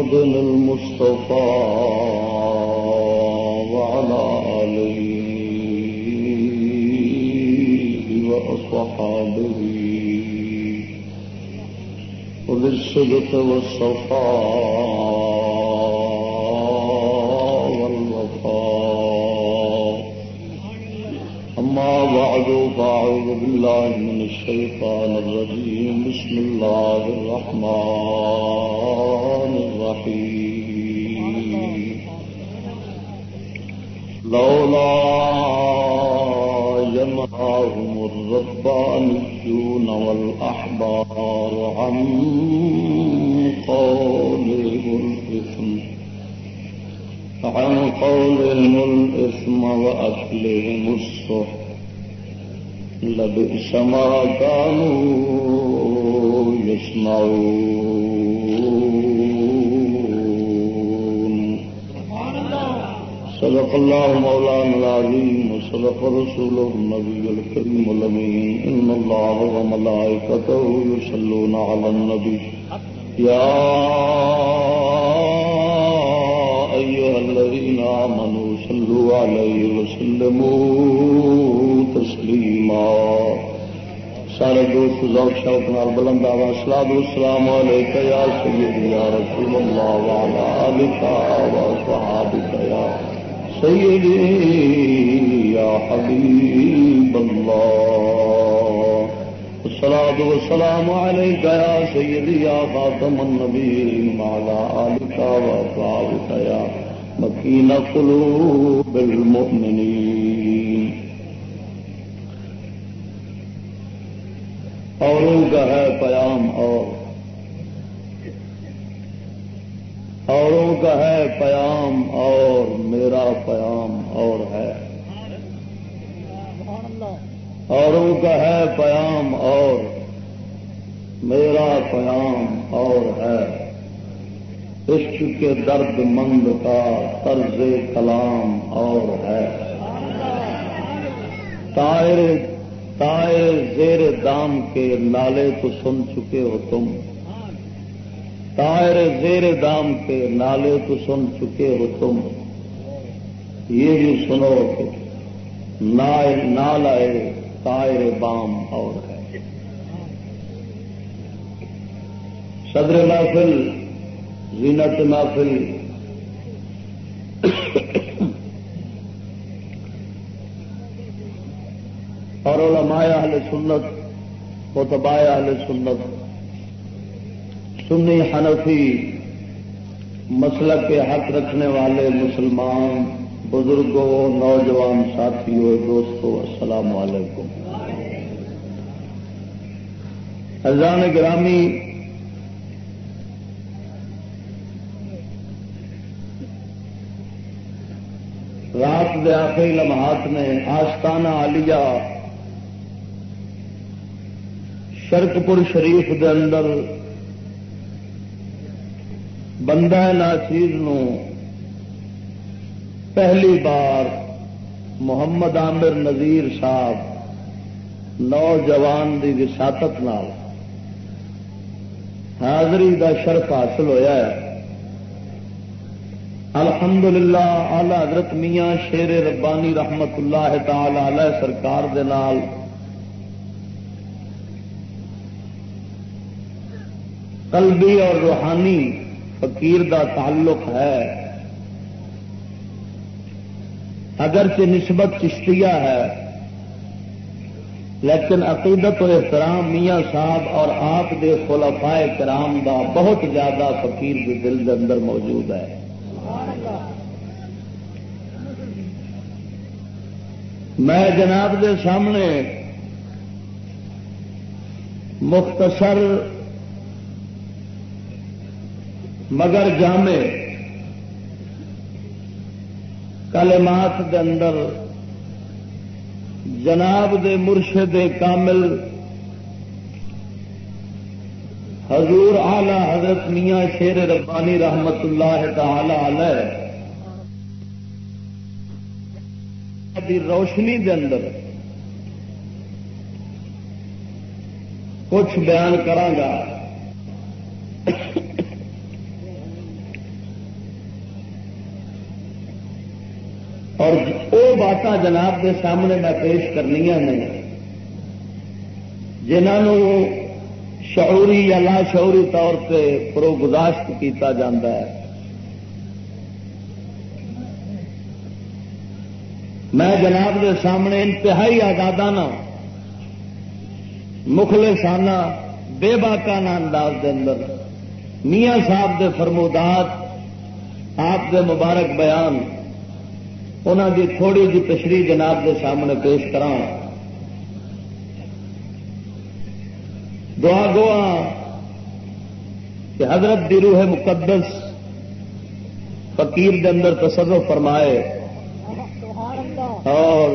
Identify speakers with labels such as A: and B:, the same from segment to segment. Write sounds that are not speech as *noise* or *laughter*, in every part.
A: محمد المصطفى وعلى آله وأصحابه وبالصدق والصفاء والوفاء. أما بعد، فأعوذ بالله من الشيطان الرجيم. بسم الله الرحمن الإثم وأكلهم السحت لبئس ما كانوا يصنعون. صدق الله مولانا العظيم وصدق رسوله النبي الكريم الأمين. إن الله وملائكته يصلون على النبي. يا عليه وسلموا تسليما سارے دوست، ذوق، شوق نال بلند آواز، سلام، السلام علیکم یا سیدی، یا رسول اللہ وعلى آلك وصحابك یا سيدي يا حبيب الله الصلاة والسلام عليك يا سيدي يا خاتم النبيين وعلى آلك وأصحابك يا مكين قلوب المؤمنين. اوروں کا ہے پیام اور. اوروں کا ہے پیام اور میرا پیام اور ہے. اوروں کا ہے پیام اور میرا پیام اور ہے. عشق کے درد مند کا طرز کلام اور ہے۔ تائر تائر زیر دام کے نالے تو سن چکے ہو تم۔ تائر زیر دام کے نالے تو سن چکے ہو تم۔ یہ بھی سنو کہ نال آئے تائر بام اور ہے۔ صدر محفل زینت محفل اور علماء اہل سنت متباع اہل سنت، سنی حنفی مسلک کے حق رکھنے والے مسلمان، بزرگوں، نوجوان ساتھیوں، دوستوں، السلام علیکم۔ ازان گرامی رات دے آخری لمحات نے آستانہ عالیہ شرکپور شریف دے اندر بندہ ناچیز پہلی بار محمد عامر نذیر صاحب نوجوان کی وساطت حاضری دا شرف حاصل ہویا ہے۔ الحمدللہ آلہ حضرت میاں شیر ربانی رحمت اللہ تعالی علیہ سرکار دے نال۔ قلبی اور روحانی فقیر دا تعلق ہے۔ اگرچہ نسبت چشتیہ ہے، لیکن عقیدت و احترام میاں صاحب اور آپ دے خلفائے کرام دا بہت زیادہ فقیر کے دل کے اندر موجود ہے۔ میں جناب دے سامنے مختصر مگر جامع کلمات دے اندر جناب دے مرشد کامل حضور آلہ حضرت میاں شیر ربانی رحمت اللہ تعالی علیہ دی روشنی دے اندر کچھ بیان کرانگا اور وہ بات جناب کے سامنے میں پیش کرنی نے، جنہوں شعوری یا لا شعوری طور پہ پروگزاشت کیتا جاتا ہے۔ میں جناب کے سامنے انتہائی آزادانہ، مخلصانہ بے باکانہ انداز دے اندر میاں صاحب دے فرمودات، آپ دے مبارک بیان انہوں دی تھوڑی جی تشریح جناب کے سامنے پیش کرا دعا گوا کہ حضرت دی روح مقدس فقیر دے اندر تصرف فرمائے۔ اور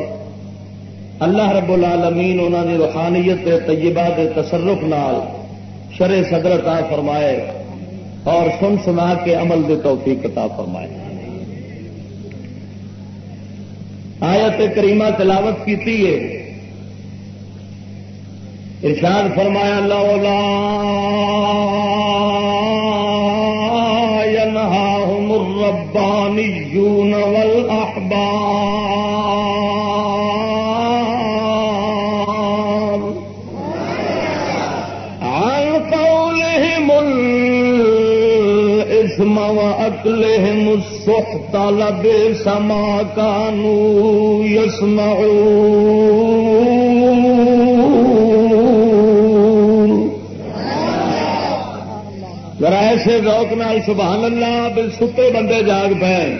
A: اللہ رب العالمین انہوں نے روحانیت طیبہ کے تصرف نال شرے صدر عطا فرمائے اور سن سنا کے عمل دے توفیق عطا فرمائے۔ آیت کریمہ تلاوت کی ارشاد فرمایا، لولا ينهاهم الربانيون وأكلهم السحت لبئس ما كانوا ذرا ایسے ذوق نال سبحان اللہ، بل ستے بندے جاگ پے۔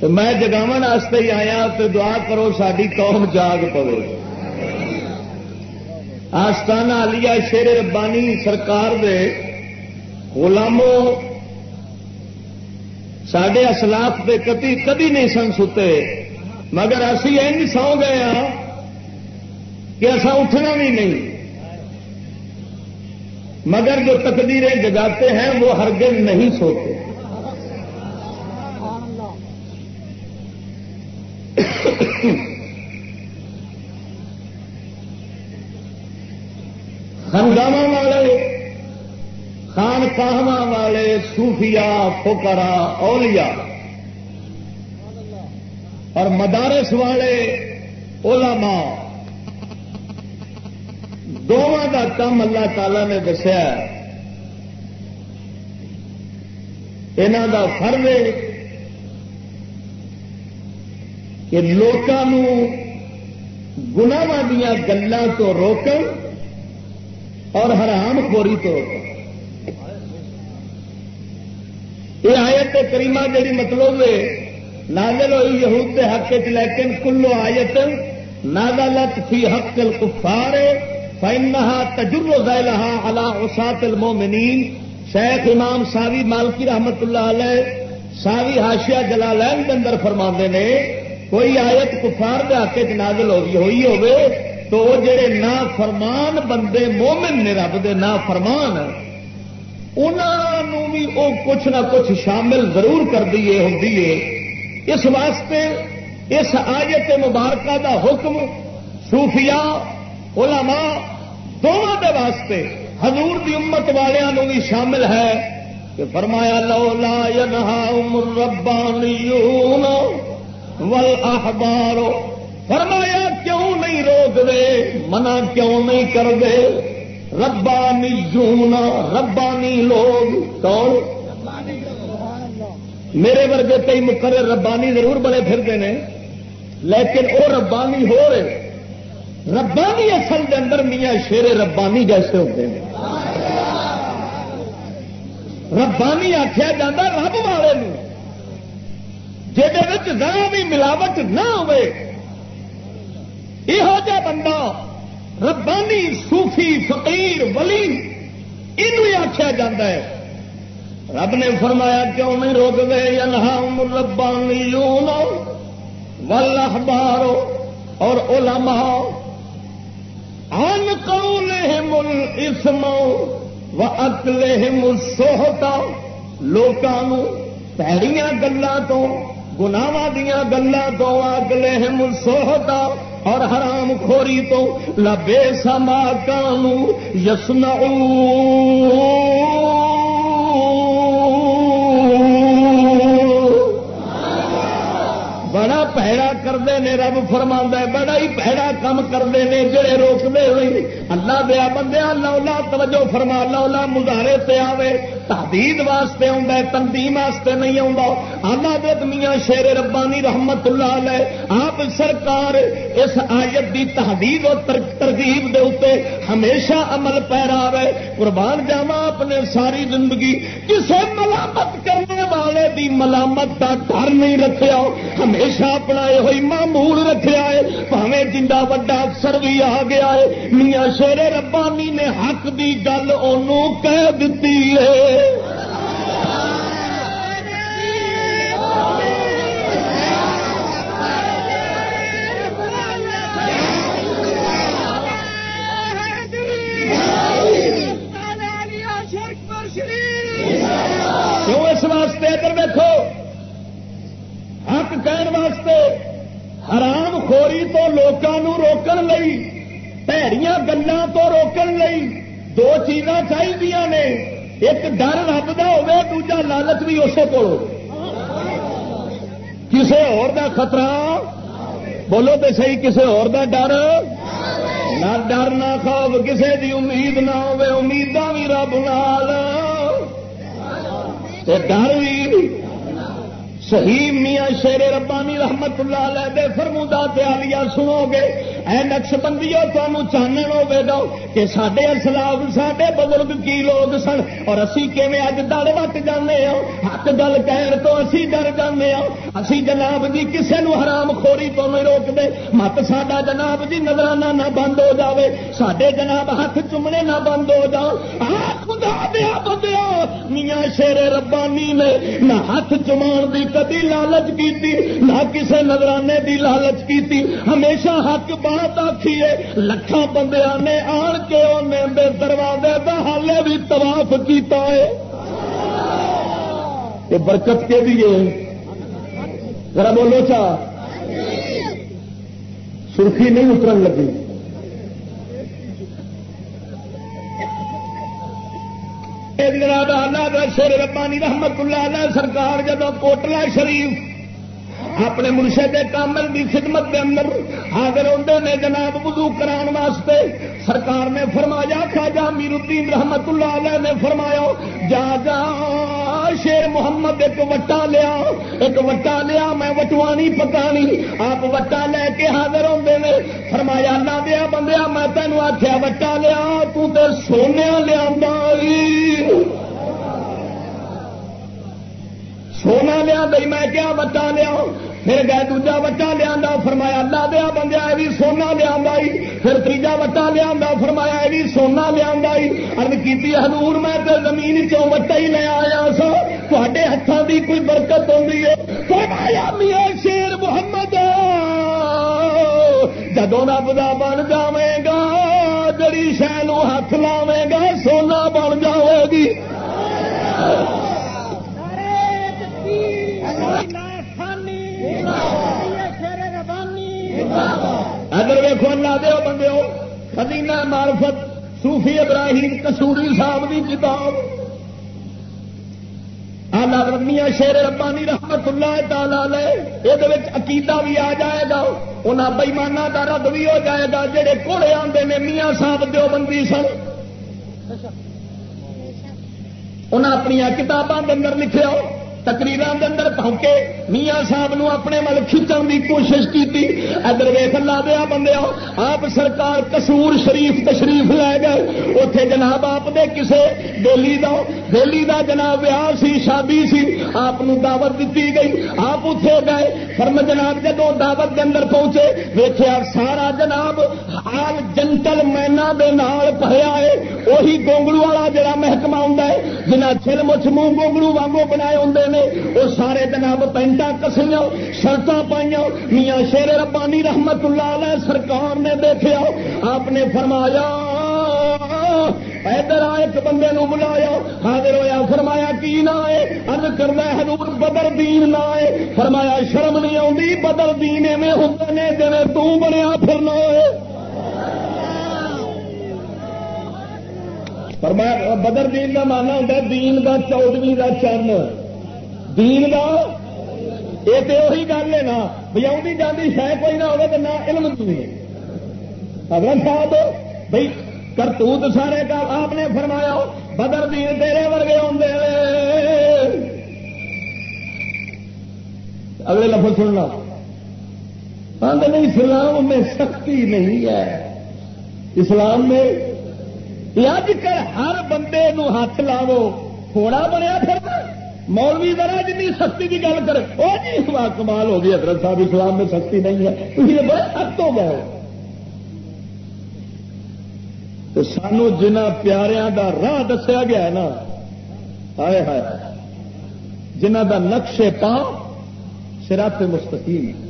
A: تو میں جگاو واسطے ہی آیا، تو دعا کرو ساری قوم جاگ پوے۔ آستانہ علیہ شیر ربانی سرکار دے غلاموں سڈے اسلاف کے کتی کدی نہیں سن ستے۔ مگر اسی این سو گئے ہاں کہ اصا اٹھنا بھی نہیں۔ مگر جو تقدیریں جگاتے ہیں وہ ہرگز نہیں سوتے ہنگامہ والے خان والے صوفیا فکرا اولیاء۔ اور مدارس والے علماء۔ دونوں کا کم اللہ تعالی نے دسیا یہاں کا فرد ہے کہ لوگوں گناواں دیا گلوں تو روکن اور حرام خوری تو روکن۔ یہ آیت کریمہ جڑی مطلب ہے، نازل ہوئی یہود کے حق چ لیکن کلو آیت نازلت فی حق الکفار فینہا تجر ذیلہا علی عصات المومنین شیخ امام ساوی مالکی رحمت اللہ علیہ، ساوی ہاشیا جلالین کے اندر فرما نے، کوئی آیت کفار کے حق چ نازل ہوئی ہوئی ہوئے، تو وہ جڑے نا فرمان بندے مومن نے رب دے نا فرمان انہوں بھی وہ کچھ نہ کچھ شامل ضرور کر دیے ہوں اس واسطے اس آیت مبارکہ دا حکم صوفیاء، علماء دونوں دے واسطے حضور دی امت والوں بھی شامل ہے کہ فرمایا لولا ينهاهم الربانيون والاحبار فرمایا، کیوں نہیں روک دے؟ منع کیوں نہیں کر دے؟ ربانی جون ربانی لوگ، کون؟ میرے ورگے کئی مقرر ربانی ضرور بڑے پھرتے ہیں، لیکن وہ ربانی ہو رہے ربانی اصل کے اندر میاں شیر ربانی جیسے ہوتے ہیں۔ ربانی آخیا جا رب والے جہد بھی ملاوٹ نہ ہوئے۔ یہو جہ بندہ ربانی صوفی فقیر ولی یہ آخیا جا رب نے فرمایا، کیوں نہیں روک دے ینہم ربانی والاحبار اور علماء۔ عن قولہم الاسم و اکلہم السحتا لوکاں پیڑیاں گلاں تو گناوا دیا گلا تو اگلے سوہتا اور حرام خوری تو لبے سما کانو یسنا بڑا پیڑا کرتے ہیں رب فرما بڑا ہی پیڑا کام کرتے ہیں جڑے روکتے ہوئے اللہ دیا بندے لولا توجہ فرما لولا مظاہرے سے آوے۔ تحدید واسطے آ تنظیم واسطے نہیں آلہ دت میاں شیر ربانی رحمت اللہ علیہ، آپ سرکار اس آیت دی تحدید اور ترغیب دے اتنے ہمیشہ عمل پیرا ہے قربان جاوا اپنے ساری زندگی۔ کسے ملامت کرنے والے دی ملامت کا ڈر نہیں رکھا ہمیشہ اپنا یہ معمول رکھا ہے۔ پاوے جنڈا وڈا افسر بھی آ گیا ہے۔ میاں شیر ربانی نے حق دی گل کہہ دیتی ہے۔ اس دیکھو۔ حق خوری تو لوگوں روکن پیڑیاں گلوں تو روکن لئی، دو چیزاں چاہیے نے۔ ایک ڈر رب کا ہو دوجا لالچ بھی اسے کو کسی اور خطرہ؟ بولو تو صحیح کسی اور ڈر؟ نہ ڈر، نہ خوف کسی کی امید نہ ہو امیداں بھی رب نال۔ ڈر بھی صحیح میاں شیر ربانی رحمت اللہ علیہ دے فرمودا تیالیا سنو گے۔ اے نقش بندی تمہیں چانن ہوے گا کہ سڈے اسلاف سڈے بزرگ کی لوگ سن اور اسی کیویں اج دڑ وٹ جانے ہاں حق گل کہن تو اسی ڈر جانے ہاں اسی جناب جی کسے نو حرام خوری تو نہیں روک دے۔ مت ساڈا جناب جی نظرانہ نہ بند ہو جاوے۔ سڈے جناب ہاتھ چومنے نہ بند ہو جاؤ۔ خدا دیا بندیا میاں شیر ربانی نے نہ ہاتھ چمان دی کدی لالچ کی نہ کسی نظرانے دی لالچ کی ہمیشہ حق بات آخی ہے لکھان بندیا نے آن کے انہیں بے دروازے کا حالے بھی تباف کیتا ہے۔ یہ برکت کے لیے ذرا بولو چا۔ سرخی نہیں اترن لگی۔ جناب اللہ شیر ربانی رحمت اللہ علیہ سرکار جب کوٹلا شریف اپنے مرشد کامل کی خدمت کے اندر حاضر ہوتے نے جناب وضو کران واسطے سرکار نے فرمایا خواجہ امیر الدین رحمت اللہ علیہ نے فرمایا، جا جا، شیر محمد ایک وٹا لیا، ایک وٹا لیا، میں وٹوانی پکانی، آپ وٹا لے کے حاضر ہوتے ہیں فرمایا نہ دیا بندیا، میں تینوں آخیا وٹا لیا، تو تے سونے لیا سونا لیا بھائی میں کیا وٹا لیا؟ پھر گئے دوجا وٹا لیا فرمایا، اللہ دیا بندیا، یہ بھی سونا لیا پھر تیجا وٹا لیا فرمایا، یہ بھی سونا لیا ارد کی حضور، میں تو زمین چو وٹا ہی لے آیا سا تے ہاتھوں کی کوئی برکت ہوتی ہے؟ فرمایا، میاں شیر محمد جدو رب کا بن جائے گا، جڑی شہ ہاتھ لاوے گا، سونا بن جائے گی۔ اگر ویخو اللہ دے بندے خدینہ معرفت، صوفی ابراہیم کسوری صاحب کی کتاب۔ آلہ رمیاں شیر ربانی رحمت اللہ تعالی یہ عقیدہ بھی آ جائے گا انہیں بئیمانہ کا رد بھی ہو جائے گا جہے کوڑے آتے ہیں میاں صاحب دو بندی سن۔ انہیں اپنی کتابوں کے اندر لکھے ہو تقریر اندر پہنچے میاں صاحب نو اپنے مل کھچن کی کوشش کی ادھر ویخ لا دیا بندے آپ سرکار کسور شریف تشریف لے گئے۔ اتے جناب آپ دے کسے دلی دا۔ دلی دا جناب ویاہ سی، شادی سی۔ آپ دعوت دیتی گئی۔ آپ اتے گئے۔ فرم جناب جدو دعوت کے اندر پہنچے ویخیا سارا جناب حال جنٹل مینا دے نال ہے۔ وہی گونگلو والا جڑا محکمہ ہوں جنہ چل مچھ منہ گونگلو وانگو بنائے ہوں نے۔ وہ سارے جناب پینٹا کسیاں شرط پائیا میاں شیر ربانی رحمت اللہ علیہ سرکار نے دیکھا آپ نے فرمایا ادھر آ ایک بندے نو بلایا۔ حاضر ہوا فرمایا، کی نہ ہے ارد کرنا حضور بدر دین نہ ہے فرمایا، شرم نہیں آتی بدر دین ایویں ہوتے نے جی تنیا پھرنا ہے۔ فرمایا، بدر دین کا مانا ہوتا دین کا چودویں کا چرن۔ دین کا یہ تو وہی گل ہے نا بھی آدھی جاتی شاید کوئی نہ ہوگا تو نہ علم اگر صاحب بھائی کرتوت سارے کا آپ نے فرمایا، بدر دین تیرے ورگے آدھے اگلے لفظ سننا نہیں اسلام میں سختی نہیں ہے۔ اسلام میں اج کل ہر بندے نو ہاتھ لاو تھوڑا بنیا پھر مولوی ذرا جن سختی کی گل کرے۔ وہ جی کمال ہو گئی، حضرت صاحب اسلام میں سختی نہیں ہے۔ تھی بڑے سخت ہو گئے تو سانو جنہ پیاریاں دا راہ دسیا گیا ہے نا، ہائے ہائے جنہ دا نقشے پا سراط مستقیم۔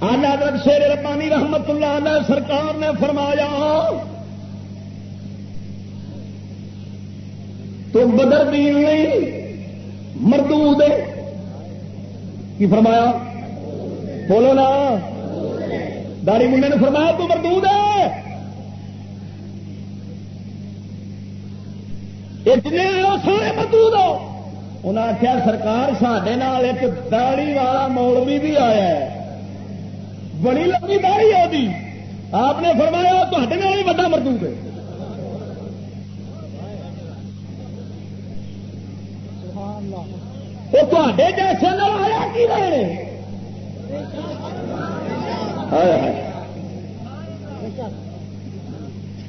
A: آلہ حضرت شیر ربانی رحمت اللہ علیہ سرکار نے فرمایا تو بدر دین نہیں مردود کی فرمایا؟ بولو نا۔ داری منڈے نے فرمایا تو مردود ہے جن سارے مردود ہو انہیں آخیا سرکار سڈے ایک داڑی والا مولوی بھی آیا ہے۔ بڑی لمبی داڑی آپ نے فرمایا تے ہی بڑا مردود ہے وہ تے جیسے آیا کی رہے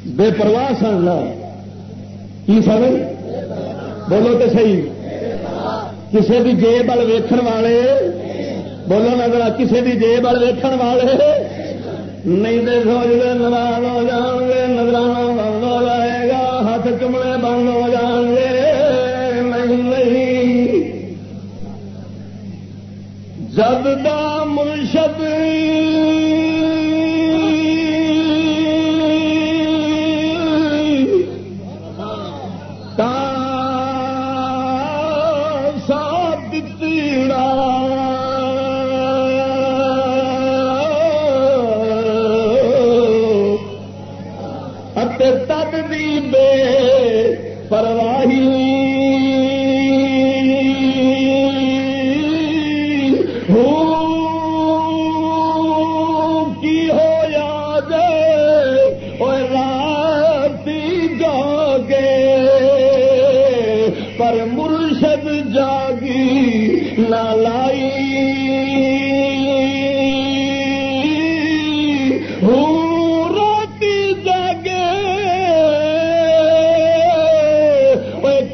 A: بے پرواہ سن لا۔ کی سمجھ بولو تو صحیح۔ کسی بھی جیب وال ویکن والے؟ بولو نظر کسی بھی جیب وال ویکن والے؟ نہیں تو سوچتے نواز ہو جان گے، نظرانہ جب دا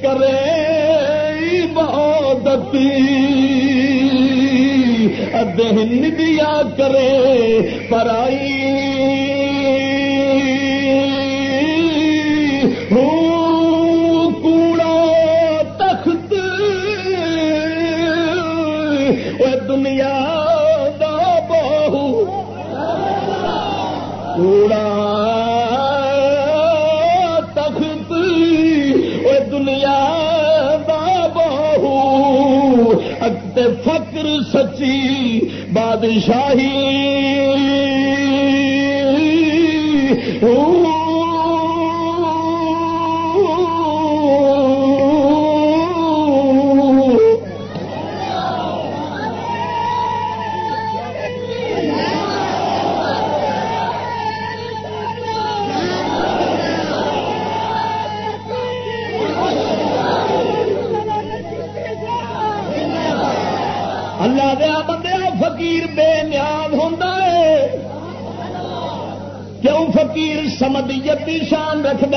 A: کرے بہادتی دہن دیا کرے پرائی۔ سچی بادشاہی۔ سمدیت کی شان رکھد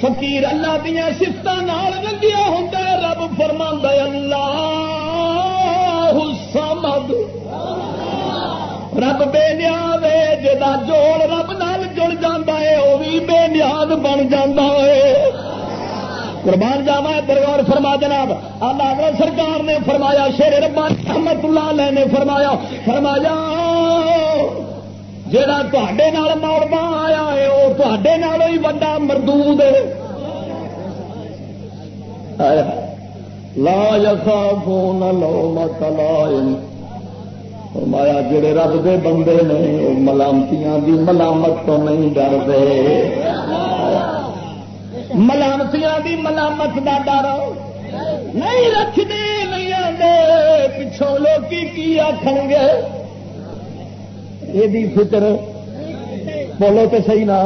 A: فقیر اللہ دیا سفت رنگیا ہوں رب فرما اللہ سمد۔ رب بے نیاد ہے جا جوڑ رب نال جڑ جا ہے وہ بھی بے نیاد بن جا ہے۔ قربان جاوا دربار فرما جناب۔ اللہ سرکار نے فرمایا، شیر ربان احمد اللہ علیہ نے فرمایا فرمایا جڑا تے موڑا آیا تے ہی وا مردود لا یسا فون لو مت فرمایا جڑے رب دے بندے نے وہ ملامتیاں دی ملامت تو نہیں ڈرتے ملامتیاں دی ملامت کا ڈر نہیں رکھتے نہیں آتے پچھوں لوگ کی آخ گے یہ فکر بولو تو صحیح نہ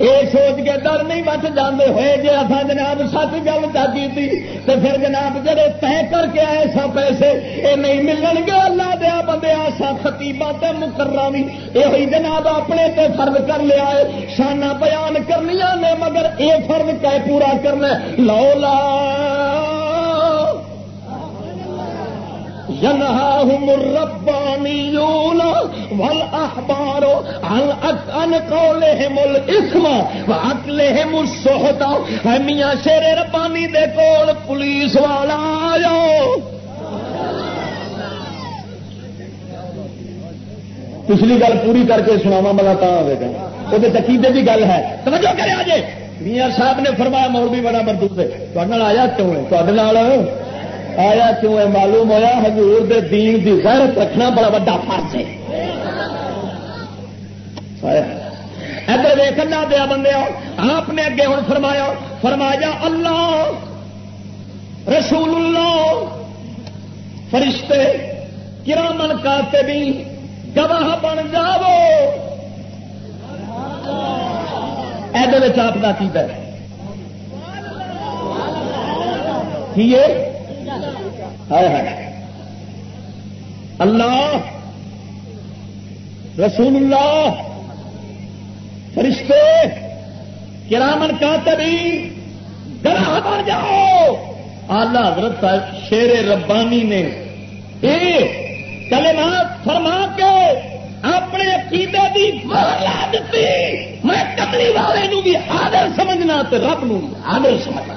A: یہ سوچ کے ڈر نہیں بچ جانے ہوئے جی اصا جناب سچ گل چاہیے تھی تو پھر جناب جڑے طے کر کے آئے سا پیسے یہ نہیں ملن گے۔ اللہ دیا بندے سا خطیبہ تے مقررہ بھی یہ جناب اپنے تے فرض کر لیا ہے۔ شانہ بیان کرنی نے، مگر یہ فرض کہ پورا کرنا لو لا ينهاهم الربانيون والأحبار عن عن قولهم الإثم وعقلهم السحط میاں شیر ربانی دے کول پولیس والا آیا پچھلی گل پوری کر کے سناوا ملا تا آئے گا. وہ عقیدے کی گل ہے. توجہ کرے آجے. میاں صاحب نے فرمایا مولوی بڑا مردود ہے. تھوڑے آیا کیوں ہے؟ تے آیا کیوں ہے معلوم ہوا حضور دے دین دی غیرت رکھنا بڑا وا فرض ہے۔ ادھر ویکنا دیا بندے آپ نے اگے ہوں فرمایا فرمایا، اللہ، رسول اللہ، فرشتے، کرامن کاتے بھی گواہ بن جاو یہ آپ کا کی اللہ رسول اللہ فرشتے، کرامن کا تبھی گراہ بن جاؤ۔ آلہ حضرت شیر ربانی نے یہ کلمات فرما کے اپنے عقیدے کی لا دیتی۔ میں کملی والے بھی حاضر سمجھنا رب نو حاضر سمجھنا۔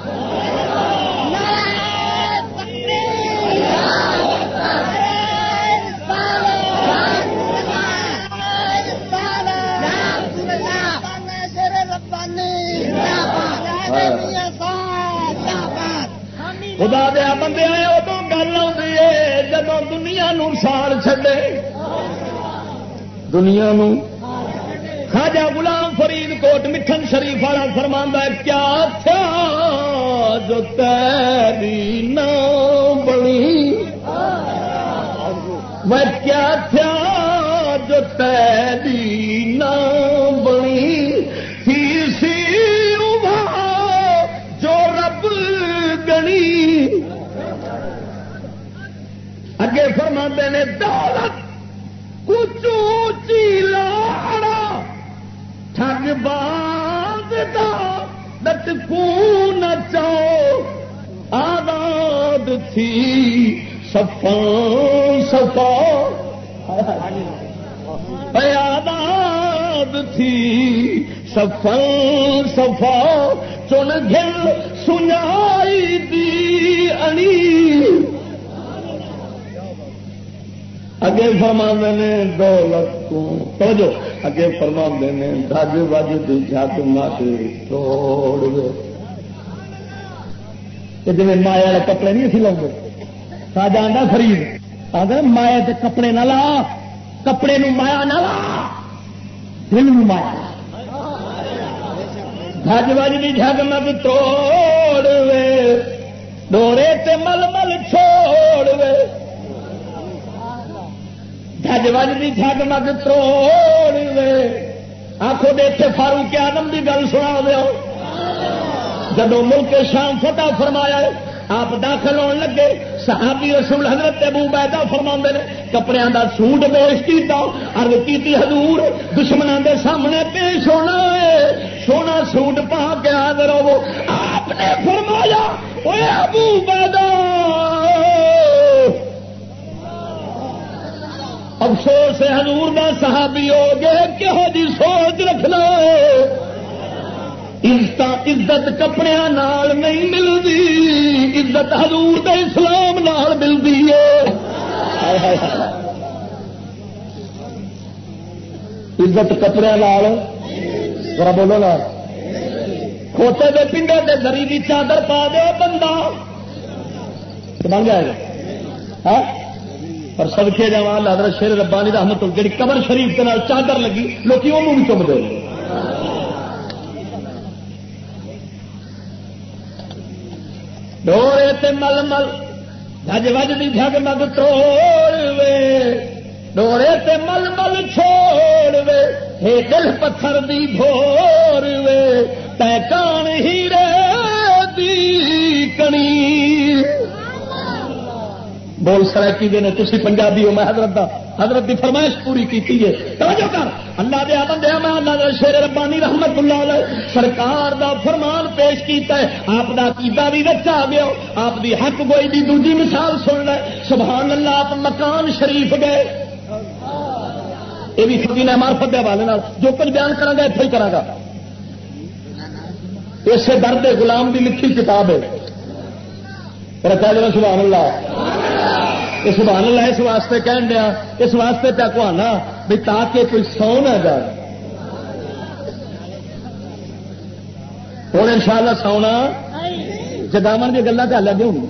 A: خدا دیا بندے آئے ادو گل آئی ہے جب دنیا نو ساڑ چڈے دنیا نو خاجا غلام فرید کوٹ مٹھن شریف والا فرما کیا تھا جو تیری نہ بنی؟ میں، کیا تھا جو تیری نہ بنی؟ اگے فرما نے، دولت کچھ اونچی لاڑا ٹھگ باز دت کو نچاؤ آزاد تھی سفا سفا آزاد تھی سفا سفا چن گل سنائی اگے فرما نے دولت تو جو اگے فرما نے دج وج کی جگ مت توڑ دے جی مایا والے کپڑے نہیں اسی لوگ ساجا آدھا خرید آدھا مایا کے کپڑے نہ لا، کپڑے نو مایا نہ لا، دل نو مایا۔ دج وج کی جگ مت توڑ وے، ڈورے تے مل مل چھوڑ وے۔ جج وج کی جگ مگ توڑ آخو دیکھے فاروق آدم کی گل سنا دو جب ملک شام فتح فرمایا آپ داخل ہونے لگے۔ صحابی رسول حضرت ابو بیدا فرما نے کپڑے کا سوٹ پیش کیا ارد کی حضور دشمنوں کے سامنے پیش ہونا ہے۔ سونا سوٹ پا کے حاضر ہو آپ نے فرمایا اے ابو بیدا افسوس ہے حضور دا صحابی ہو گئے، کہو جی سوچ رکھنا۔ عزت عزت کپڑے نال نہیں ملتی عزت حضور دا اسلام نال ملتی ہے۔ عزت کپڑے لال ذرا بولو نا۔ کھوتے کے پنڈے کے دری کی چادر پا دے، بندہ۔ بن جائے گا ہاں؟ ہاں؟ پر سدکے جا لادر شیر ربانی رحمت جی قبر شریف کے چادر لگی لوگ وہ بھی چم دے۔ ڈورے مل مل جج وج بھی جگ مگ توڑ وے۔ ڈورے تے مل مل چھوڑ وے ہے دل پتھر دی بھور وے۔ تے کان ہیرے دی کنی۔ بول سرائکی دے نے تسی پنجابی ہو، میں حضرت دا، حضرت دی فرمائش پوری کی ہے۔ توجہ کر۔ اللہ دے بندے میں اللہ دے شیر ربانی رحمت اللہ علیہ، سرکار دا فرمان پیش کیتا ہے۔ آپ دا کیتا بھی رچا گیا، آپ دی حق گوئی دی دوجی مثال سن لے سبحان اللہ، آپ مکان شریف گئے۔ یہ بھی سبھی نے مارفت دے والے جو کچھ بیان کرا گا اتنے ہی کرا گا اسے درد غلام دی لکھی کتاب ہے۔ رکھا جا سبحان اللہ۔ یہ سبحان اللہ اس واسطے کہن دیا، اس واسطے پیا کو بھی تاکہ کوئی سو نہ جائے۔ ہوں ان شاء اللہ سونا جگاو کی گلا چل لگی ہوں۔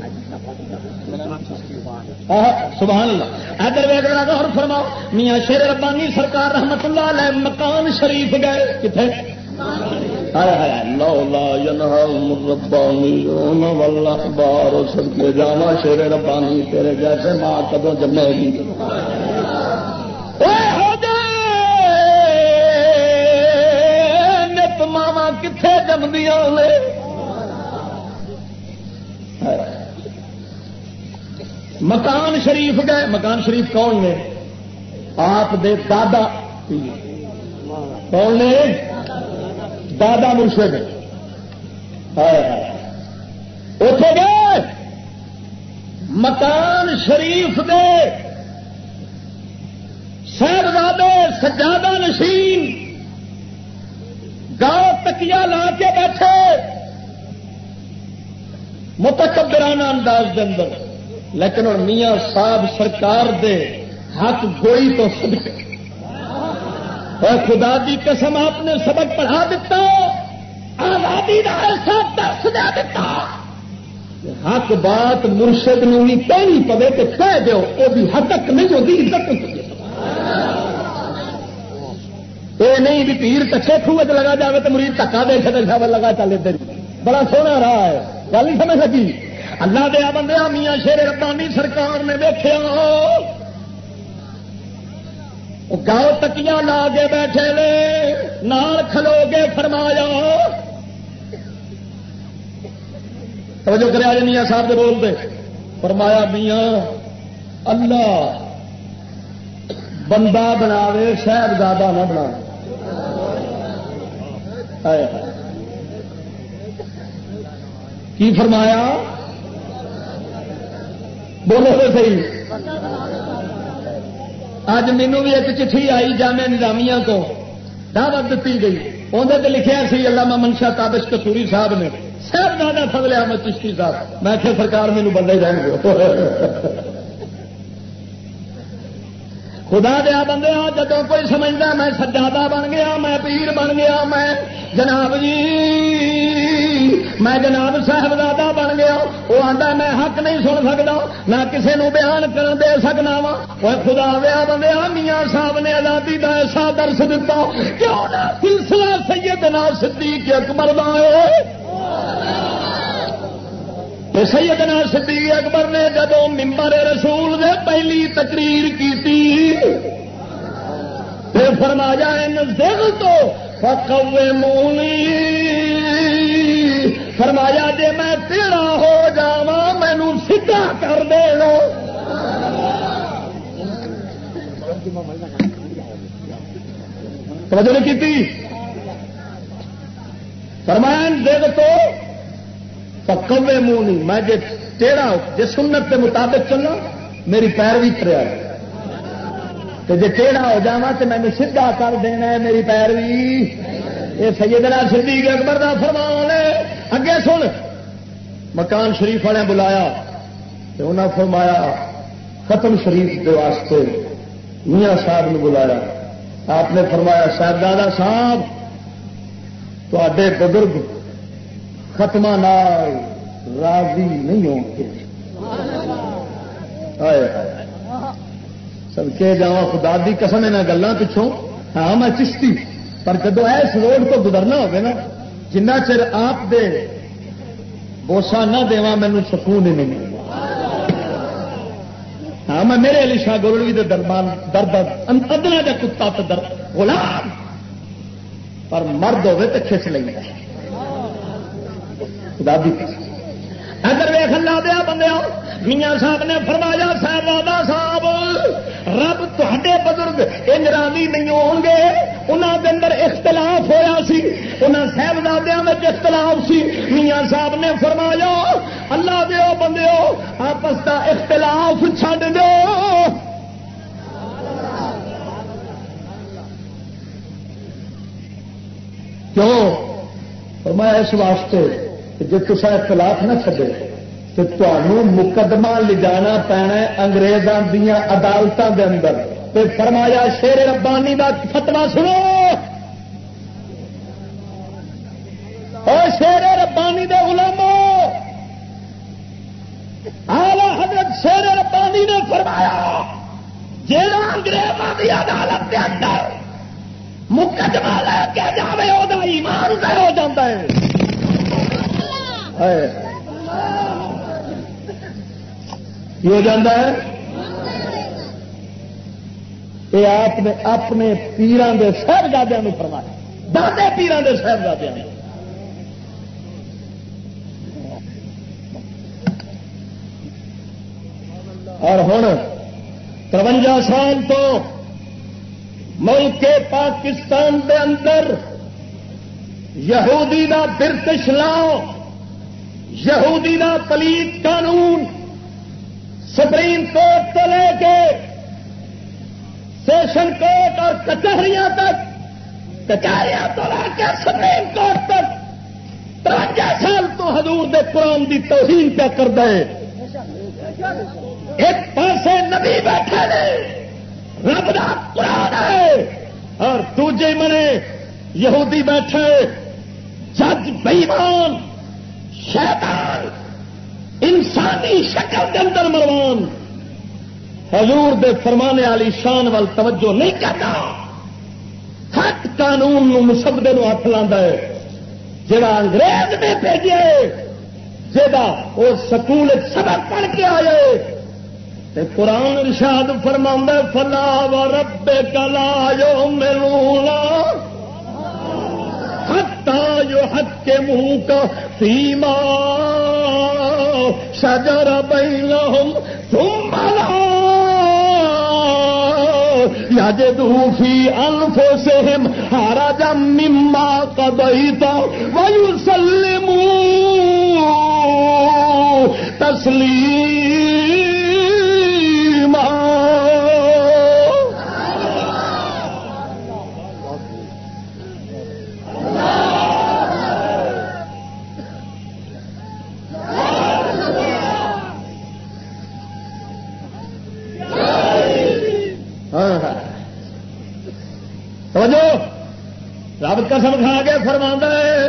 A: سبحان اللہ ادھر ویگ لگا اور فرماؤ، میاں شیر ربانی سرکار رحمت اللہ علیہ مکان شریف گئے کتنے بار سب کے جانا شیر ربانی تیرے جیسے ماں کدو جمے گی نت ماوا کتنے جمدیا نے مکان شریف گئے، مکان شریف کون نے؟ آپ دے دادا۔ کون نے؟ دادا مرشد. اتے گئے. مکان شریف دے صاحبزادے سجادہ نشین گاؤں تکیا لا کے بیٹھے متکبرانہ انداز کے اندر، لیکن اور میاں صاحب سرکار دے ہاتھ گوئی تو سب اور خدا دی قسم، آپ نے سبق پڑھا دیتا آزادی کا ایسا دس دیا دیتا حق بات مرشد نے بھی کہنی پوے تو کہہ دو وہ بھی حد نہیں ہوتی عزت یہ نہیں بھی پیر کچے خوہ لگا جائے تو مرید تکا دے سکے لگا چلے بڑا سونا رہا ہے۔ گل نہیں سمجھ سکی اللہ دیا بندے میاں شیر ربانی سرکار نے دیکھا گاؤ تکیاں لا کے بیٹھے لے نال کھلو گے فرمایا توجہ کرے آج میاں صاحب دے بول دے فرمایا میاں اللہ بندہ بناوے شاید زیادہ نہ بنا کی فرمایا بولو تو صحیح اج مینو بھی ایک چٹھی آئی جامع نظامیہ کو، دعوت دیتی گئی۔ اندر لکھا سی اللہ منشا تابش کسوری صاحب نے۔ سب دادا فضل احمد چشتی صاحب۔ میں کہ سرکار مینو بندے رہن گے *laughs* خدا دیا بندے جب کوئی سمجھتا میں سجادہ بن گیا، میں پیر بن گیا، میں جناب جی میں جناب صاحبزادہ بن گیا، وہ آتا میں حق نہیں سن سکتا نہ کسی نو بیان کر دے سکنا وا۔ وہ خدا دیا بندے میاں صاحب نے آزادی کا ایسا درس دتا، کیوں نہ سلسلہ سیدنا صدیق اکبر دا سیدنا صدیق اکبر نے جدو ممبر رسول دے پہلی تقریر کی فرمایا ان دل تو مونی فرمایا جے میں تیرا ہو جا مینو سیدھا کر دے لو توجہ کی فرمایا دل تو کبے منہ نہیں میں جی ٹیڑا جی سنت کے مطابق چلنا میری پیروی کرا تو جی ٹیڑا ہو جا تو مینو سیدا کر دینا ہے میری پیروی یہ سیدنا صدیق اکبر کا فرمان ہے اگے سن مکان شریف والے بلایا تو انہیں فرمایا ختم شریف کے واسطے میاں صاحب نے بلایا آپ نے فرمایا صاحبزادہ صاحب تے بزرگ ختم راضی نہیں ہوں گے۔ سب کے جا خدا دی قسم ان گلوں پچھوں۔ ہاں میں چشتی۔ پر جب ایس روڈ تو گزرنا ہوگا نا، جنہ چر آپ دے بوسا نہ دوا مینو سکون ہی نہیں ہاں میں میرے علی شاہ گولڑی کے دربان درد ادنا جا کتا تو درد غلام۔ پر مرد ہوے تو کھچ لیں خدا اگر ویخ لا دیا بندے میاں صاحب نے فرمایا صاحب صاحب، رب تے بزرگ انجرامی نہیں ہو گے۔ انہوں کے اندر اختلاف ہوا سی۔ انہوں صاحبزادیا میں اختلاف سی۔ میاں صاحب نے فرمایا، اللہ دیو بندے آپس کا اختلاف چھڈ دو۔ کیوں؟ فرمایا، اس واسطے جی تصا اختلاف نہ چڈے تو تمہوں مقدمہ لجانا پینا اگریزوں دیا عدالتوں کے اندر۔ تو فرمایا، شیر ربانی کا فتوا سنو۔ اور شیر ربانی دے غلامو آلہ حضرت شیر ربانی نے فرمایا جہاں انگریزوں کی عدالت کے اندر مقدمہ لے کے جائے وہ ایمان ہو جاتا ہے۔ ہو جاتا ہے۔ یہ آپ نے اپنے پیران کے صاحبزادوں نے فرمایا۔ دادے پیران کے صاحبزادوں نے۔ اور ہوں ترونجا سال تو ملک پاکستان کے اندر یہودی کا برتش لاؤ۔ یہودی کا پلیت قانون سپریم کورٹ تو لے کے سیشن کورٹ اور کچہریاں تک، کچہریاں تو لے کے سپریم کورٹ تک۔ ترجا سال تو حضور دے قرآن دی توہین پہ کر دے ایک پاسے نبی بیٹھے نے، رب دا قرآن ہے۔ اور دوجے منے یہودی بیٹھے، جج بےمان شیطان، انسانی شکل کے اندر مروان حضور دے فرمانے والی شان وال توجہ نہیں کرتا۔ ہٹ قانون مسبدے نو ہاتھ لا جا انگریز نے بھیجے جا وہ سکول سبق پڑھ کے آئے قرآن ارشاد فرما فلا و رب کلا جو ملونا جو حق کے منہ کا سیما شجر بینہم ثم لا یجدو فی انفسہم حرجا مما قضیتا ویسلمو تسلیم رب قسم کھا کے فرما ہے،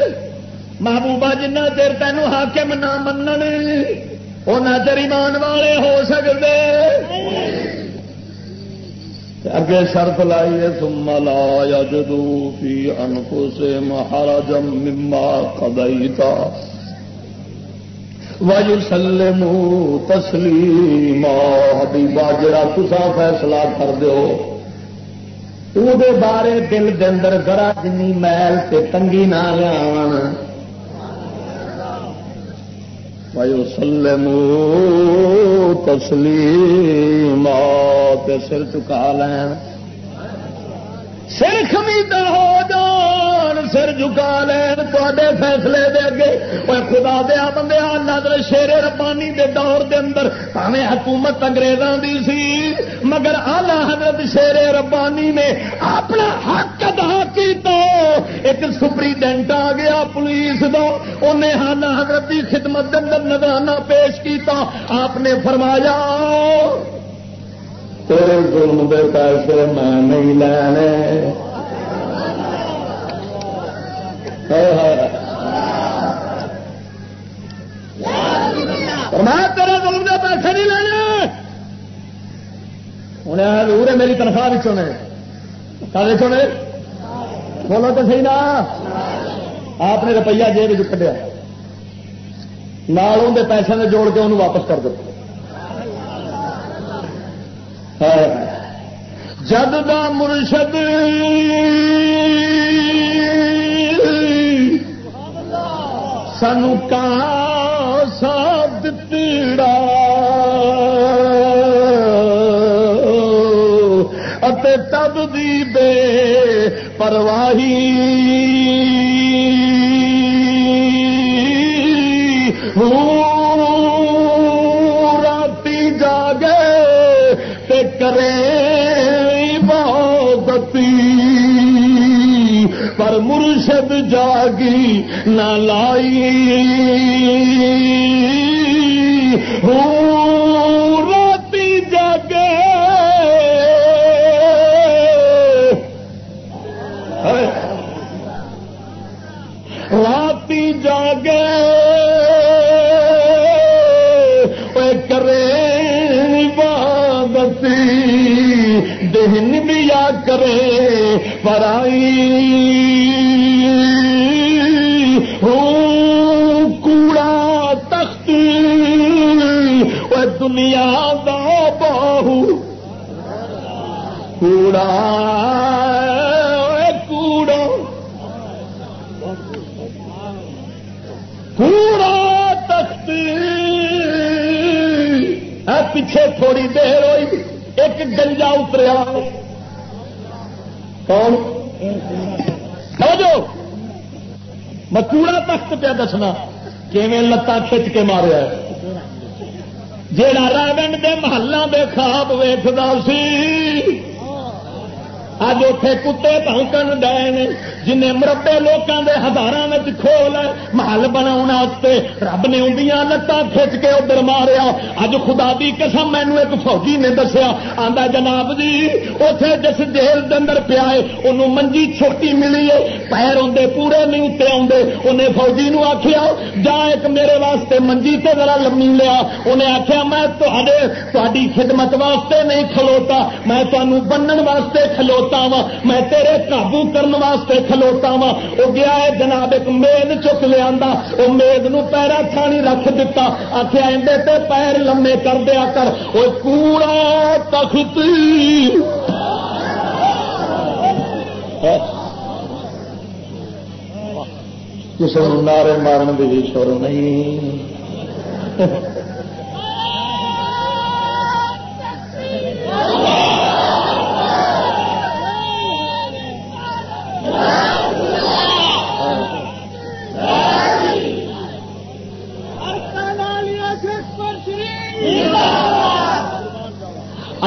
A: محبوبہ جنہ چر تین حاکم نہ من چر ایمان والے ہو سکتے اگے شرط لائیے، ثم لا یجدو فی انفسهم حرجا مما قضیتا۔ وَيُسَلِّمُوا تَسْلِيمًا حبیبہ، جڑا تسا فیصلہ کر دیو وہ بارے دل دن ذرا جنی محل سے تنگی نہ لیا تسلی تسلیم سر چکا لین سر خمیدہ ہو جان، سر جھکا لین تے فیصلے دے اگے۔ وہ خدا دیا بندے نظر شیر ربانی دے دور دے اندر پاوے حکومت انگریزاں دی سی۔ مگر آلہ حضرت شیر ربانی نے اپنا حق ادا کیتا۔ ایک سپریڈینٹ آ گیا پولیس دا۔ انہیں آلہ حضرت کی خدمت اندر نظرانہ پیش کیتا۔ آپ نے فرمایا تیرے ظلم دے پیسے میں نہیں لینے میں تیرے ظلم دے پیسے نہیں لینے انہیں ضرور میری تنخواہ بھی چنے کالے چنے بولو تو صحیح نا آپ نے روپیہ جیب کٹیا نال اندر پیسے نے جوڑ کے انہوں واپس کر دیا جد دا مرشد سانو کا ساتھ پیڑا تب دی بے پرواہی۔ پر جاگی نہ لائی۔ راتی جاگے۔ راتی جاگے۔ کرے بادتی دہن دیا کرے پرائی۔ دنیا دا باہو۔ کوڑا کوڑا۔ کوڑا تخت پیچھے تھوڑی دیر ہوئی، ایک گنجا اتریا۔ کون؟ میں کوڑا تخت پہ دسنا لتان کھچ کے ماریا جیڑا راون کے محلہ کے خواب ویختا سی اج اتے کتے پونکن ڈے جن مربے لوگوں کے ہزار کھول محل بنا رب نے اندیاں لتان کھچ کے ادھر ماریا۔ اج خدا دی قسم مینو ایک فوجی نے دسیا آدھا جناب جی اتے جس جیل اندر پیا ہے انہوں منجی چھوٹی ملی ہے، پیر آدھے پورے نہیں اتنے آدھے انہیں فوجی نو آخیا جا ایک میرے واسطے منجی تے ذرا لمی لیا۔ انہیں آخیا میں خدمت واسطے نہیں کھلوتا، میں تمہوں بننے واسطے کھلوتا۔ کھلوتا وا میں تیرے قابو کرنے واسطے کھلوتا وا وہ گیا ہے جناب، ایک میز چک لیا وہ میز نو پیرا چھانی رکھ دتا۔ آخیا اندر تے پیر لمے کر دیا کر۔ وہ کوڑا تخت۔ کسی نعرے مارن کی شور نہیں۔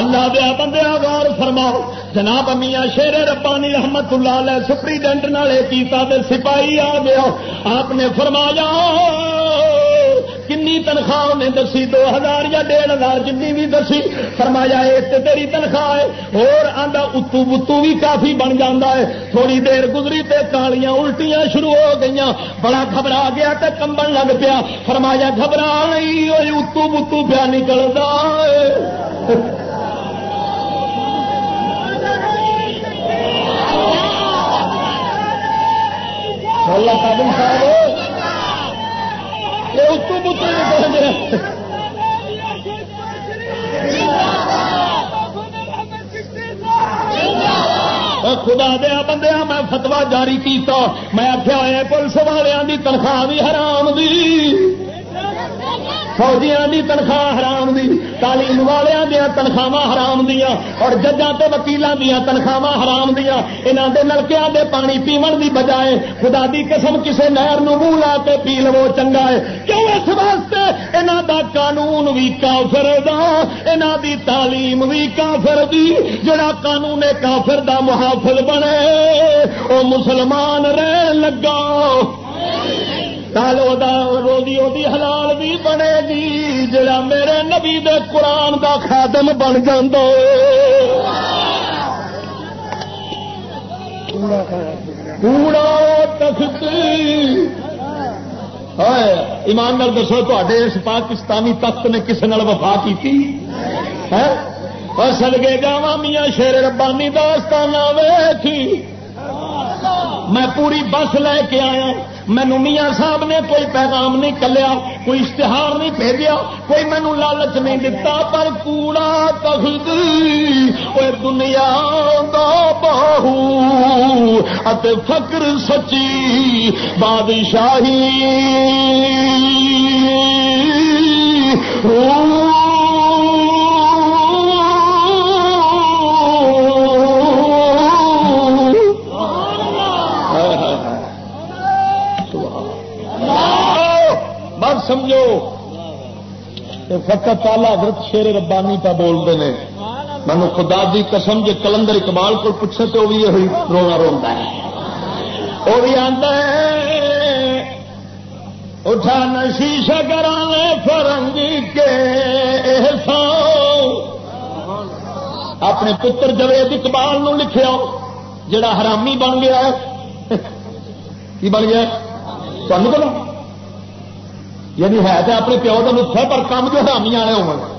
A: اللہ دیا بندے غور فرماؤ۔ جناب میاں شیر ربانی رحمت اللہ علیہ سپریڈنٹ نالے کیتا دے سپاہی آ گیا۔ آپ نے فرمایا، کنی تنخواہ نے دسی؟ دو ہزار یا ڈیڑھ ہزار جن بھی دسی؟ فرمایا، ایک تیری تنخواہ ہے۔ اور آدھا اتو بتو بھی کافی بن جانا ہے۔ تھوڑی دیر گزری تے کالیاں الٹیاں شروع ہو گئی بڑا گھبرا گیا تے کمبن لگ پیا۔ فرمایا، گھبرا نہیں اتو بتو پیا نکلتا صاحب خدا دیا بندیا میں فتوا جاری کیتا۔ میں آخیا ہوا پولیس والوں کی تنخواہ بھی حرام دی۔ فوجیاں دی تنخواہ حرام دی، تعلیم والوں دیا تنخواہ حرام دیا اور ججاں تے وکیلاں دیا تنخواہ حرام دیا انہاں دے نلکیاں دے پانی پیون دی بجائے خدا دی قسم کسے نہر نو منہ لا کے پی لو، چنگا ہے۔ کیوں اس واسطے؟ انہاں دا قانون وی کافر دا، انہاں دی تعلیم وی کافر دی۔ جڑا قانون کافر دا محافظ بنے، او مسلمان رہ لگا۔ کل روزی وہی حلال بھی بنے گی، جڑا میرے نبی دے قرآن دا خادم بن جاندو کوڑا تخت ایمان نال دسو تے اس پاکستانی تخت نے کسی نال وفا کی سڑگے جا میاں شیر ربانی داستانہ ویکھی۔ میں پوری بس لے کے آیا مینو میاں صاحب نے کوئی پیغام نہیں کلیا، کوئی اشتہار نہیں بھیجا کوئی مینو لالچ نہیں دتا، پر کوڑا تخت دنیا دا باہو۔ فکر سچی بادشاہی۔ سمجھو؟ فقط تالا حضرت شیر ربانی پہ بولتے ہیں۔ مینو خدا دی قسم جی کلندر اقبال کو پوچھے تو بھی یہ رونا روتا ہے۔ وہ بھی آتا ہے، اٹھا نشیش کرانے فرنگ کے احسان۔ اپنے پتر جوید اقبال نو لکھیا، جڑا حرامی بن گیا کی بن گیا؟ تمہیں پتا؟ یعنی ہے تو اپنے پیو کا نسخہ پر کام جو حرامی والے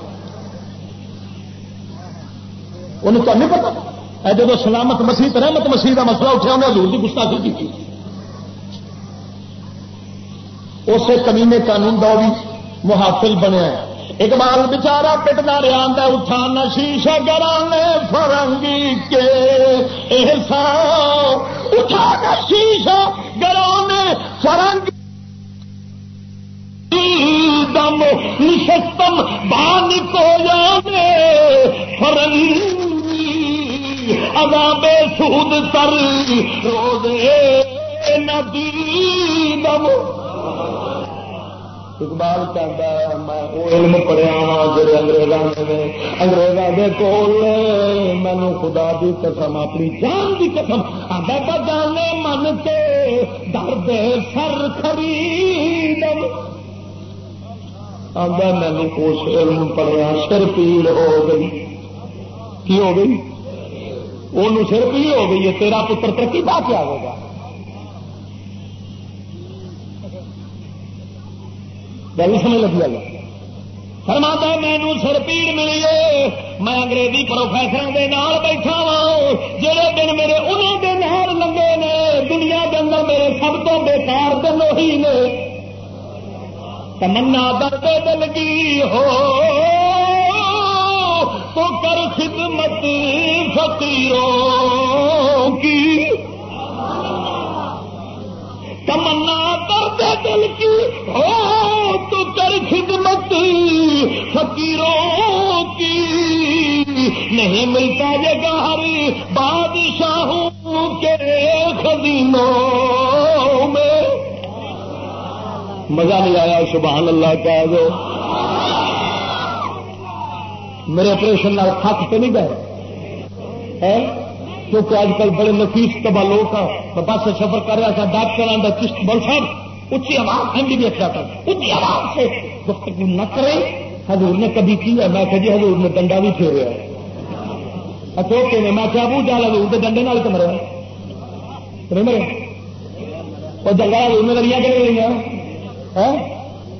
A: انہوں تو نہیں پتا۔ جب سلامت مسیح رحمت مسیح کا مسئلہ اٹھا انہیں حضور کی گستاخی کی اسے کمینے قانون کا بھی محافل بنیا اقبال بچارا پٹنا رہا اٹھا نشیش گرانے فرنگی کے احسان۔ اٹھا نشیش گرانے فرنگی نشستم بان کو جانے فرنگی عذاب سود تر، روزے ندی دم اقبال کہتا ہے، میں وہ علم پڑھیا ہاں جڑے انگریزوں نے انگریزوں کے کول مینو خدا دی قسم، اپنی جان دی قسم۔ آدھا جانے من کے درد سر خریدم۔ آدھا مینو اس علم پڑھیا سر پیڑ ہو گئی کی ہو گئی وہ سر پیڑ ہو گئی ہے تیرا پتر ترقی پا کے آئے گا گل سمجھ لگی گل فرما مینو سر پیڑ ملی ہے میں انگریزی پروفیسر کے نال بیٹھا وا جہے دن میرے انہوں کے نال لگے نے دنیا کے اندر میرے سب تو بےکار دن وہی نے تمنا درد دل کی ہو، تو کر خدمت فقیروں کی۔ تمنا درد دل کی ہو، تو کر خدمت فقیروں کی۔ نہیں ملتا یہ گھر بادشاہوں کے خزینوں۔ مزہ نہیں آیا، سبحان اللہ کہہ دو۔ میرے آپریشن تھک تو نہیں گئے۔ کیونکہ آج کل بڑے نفیس تباہ لوگ ہیں۔ بس سفر کر رہا تھا ڈاکٹر آدھا چشت بول صاحب اچھی آواز ہم بھی دیکھ رہا تھا۔ اچھی آواز سے گفتگو نہ کرے حضور نے کبھی کی ہے؟ میں کہ جی حضور نے ڈنڈا بھی پھیرا اچھا میں کیا ابو جال حضور جی، کے ڈنڈے نال تو مریا مرے؟ اور جنگل حضور نے لڑیاں کہ نہیں ہاں؟ ہاں؟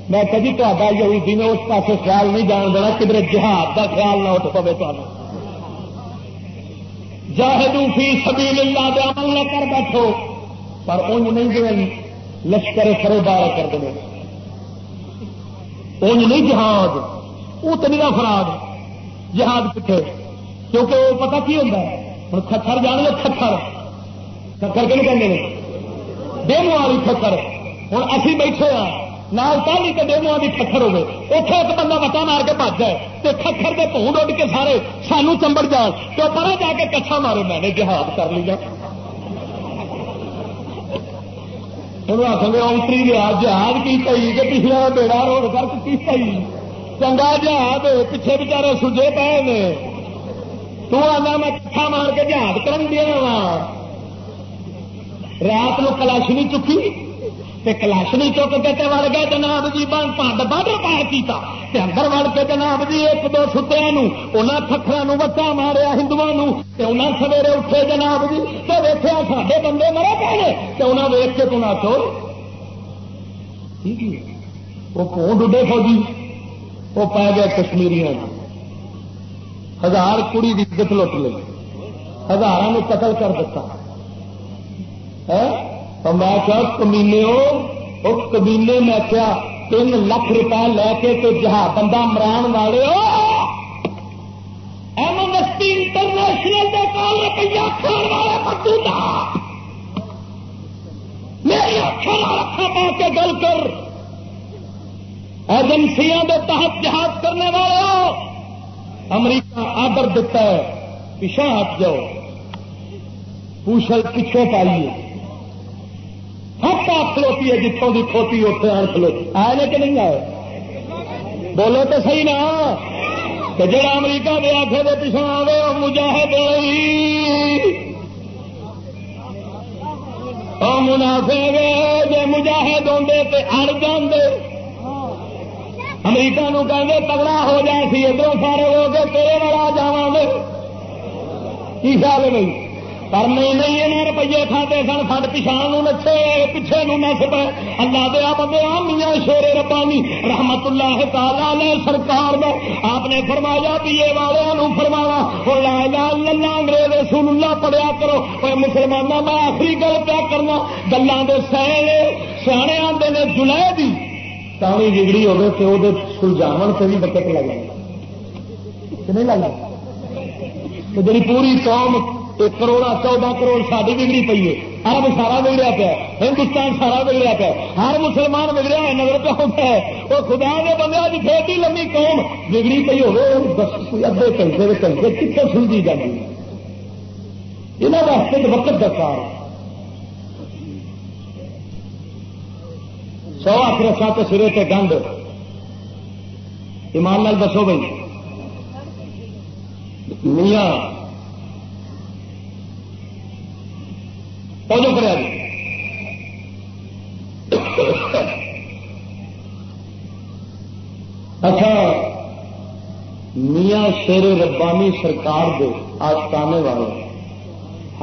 A: میں کبھی تو یہودی نے اس پاس خیال نہیں جان دینا کدھر جہاد کا خیال نہ اٹھ پے تو جاہدو فی سبیل اللہ دے عمل نہ کر بیٹھو، پر اونج نہیں دیں لشکر سرو بار کر دیں اونج نہیں جہاد وہ تو نہیں فراد۔ جہاد پیچھے کیونکہ وہ پتا کی ہوتا ہے؟ ہوں کچھر جان لو کچھر کچھر کہ بے والی کچھر ہوں اسی بیٹھے ہاں نال تالی کے ڈیمو کی کھکر ہوگی اتنے ایک بندہ وٹا مار کے بچ جائے تو کھکر کے پونڈ اڈ کے سارے سانو چمبڑ جان۔ تو پرا جا کے کچھا مارے میں نے جہاد کر لیا۔ آخر اونتری گیا، جہاد کی پی کہ پچھلے بیڑا روڈ کر کی پی چنگا جہاد پیچھے بچارے سجے پے نے۔ تو آنا میں کٹھا مار کے جہاد کر دیا وا۔ رات کو کلاش نہیں چکی۔ کلاش نہیں چک کے وڑ گئے جناب جی بانڈ بارڈر پار کیا اندر وڑ کے جناب جی ایک دو ستیا انہیں تھکرا وچا ماریا ہندو انہیں سویرے اٹھے جناب جی تو ویخیا سارے بندے مرے پے تو انہیں ویچ کے تو نہ چو وہ کون ڈے فوجی وہ پی گیا کشمیری ہزار کڑی کی عزت لٹ لی ہزار قتل کر دیتا ہاں؟ تو میں کیا کمینے وہ کمینے میں کیا تین لاکھ روپئے لے کے تو جہاں بندہ مران والے ایمنسٹی انٹرنیشنل کے کال روپیہ کھان والا پٹوٹا میری پا کے گل کر۔ ایجنسیاں کے تحت جہاز کرنے والے امریکہ آڈر دیتا ہے پیچھا ہٹ جاؤ۔ پوچھل پچھوں پائیے۔ ہر پاس کھلوتی ہے جتوں کی کھوتی اتنے آن کھلوتی۔ آئے کہ نہیں آئے؟ بولو تو صحیح نا۔ تو جڑا امریکہ دے آخے دے پیچھوں آئے وہ مجاہد منافع جی مجاہد آدھے تو اڑ جاندے۔ امریکہ نو کہ تگڑا ہو جائے سی ادھر سارے ہو کے تیرے والا جا گے کی خیال ہے بھائی؟ پر نہیں نہیں روپیے کھاتے سن سٹ پچھان نچے پیچھے نو نس پے اللہ دیا بندے میاں شیر ربانی رحمت اللہ تعالی نے سرکار میں آپ نے فرمایا بھی یہ والوں فرماوا اور لا لا اللہ انگریز رسول اللہ پڑھیا کرو اور مسلمانوں میں آخری گل پیا کرنا گلوں کے سہنے سیانے آتے نے جلے دی تانی بگڑی ہوگی تو وہ سلجھاو سے بھی بچت لگ جائے نہیں لگ جائے جی پوری قوم ایک کروڑا چودہ کروڑ ساری بگڑی پی ہے۔ ارب سارا بگڑیا پیا ہندوستان سارا بگڑیا پیا ہر مسلمان بگڑیا ہے، نظر پہ ہوتا ہے۔ وہ خدا نے بندے جی پھر لمبی قوم بگڑی پی ہوگی ادھے گھنٹے گھنٹے کتنے سلجھی جاتی یہاں واسطے وقت درکار سو آخر سات سرے تے گند۔ ایمان لال دسو بھائی۔ میاں پودوں کرا اچھا میاں شیر ربانی سرکار دے آستانے والے،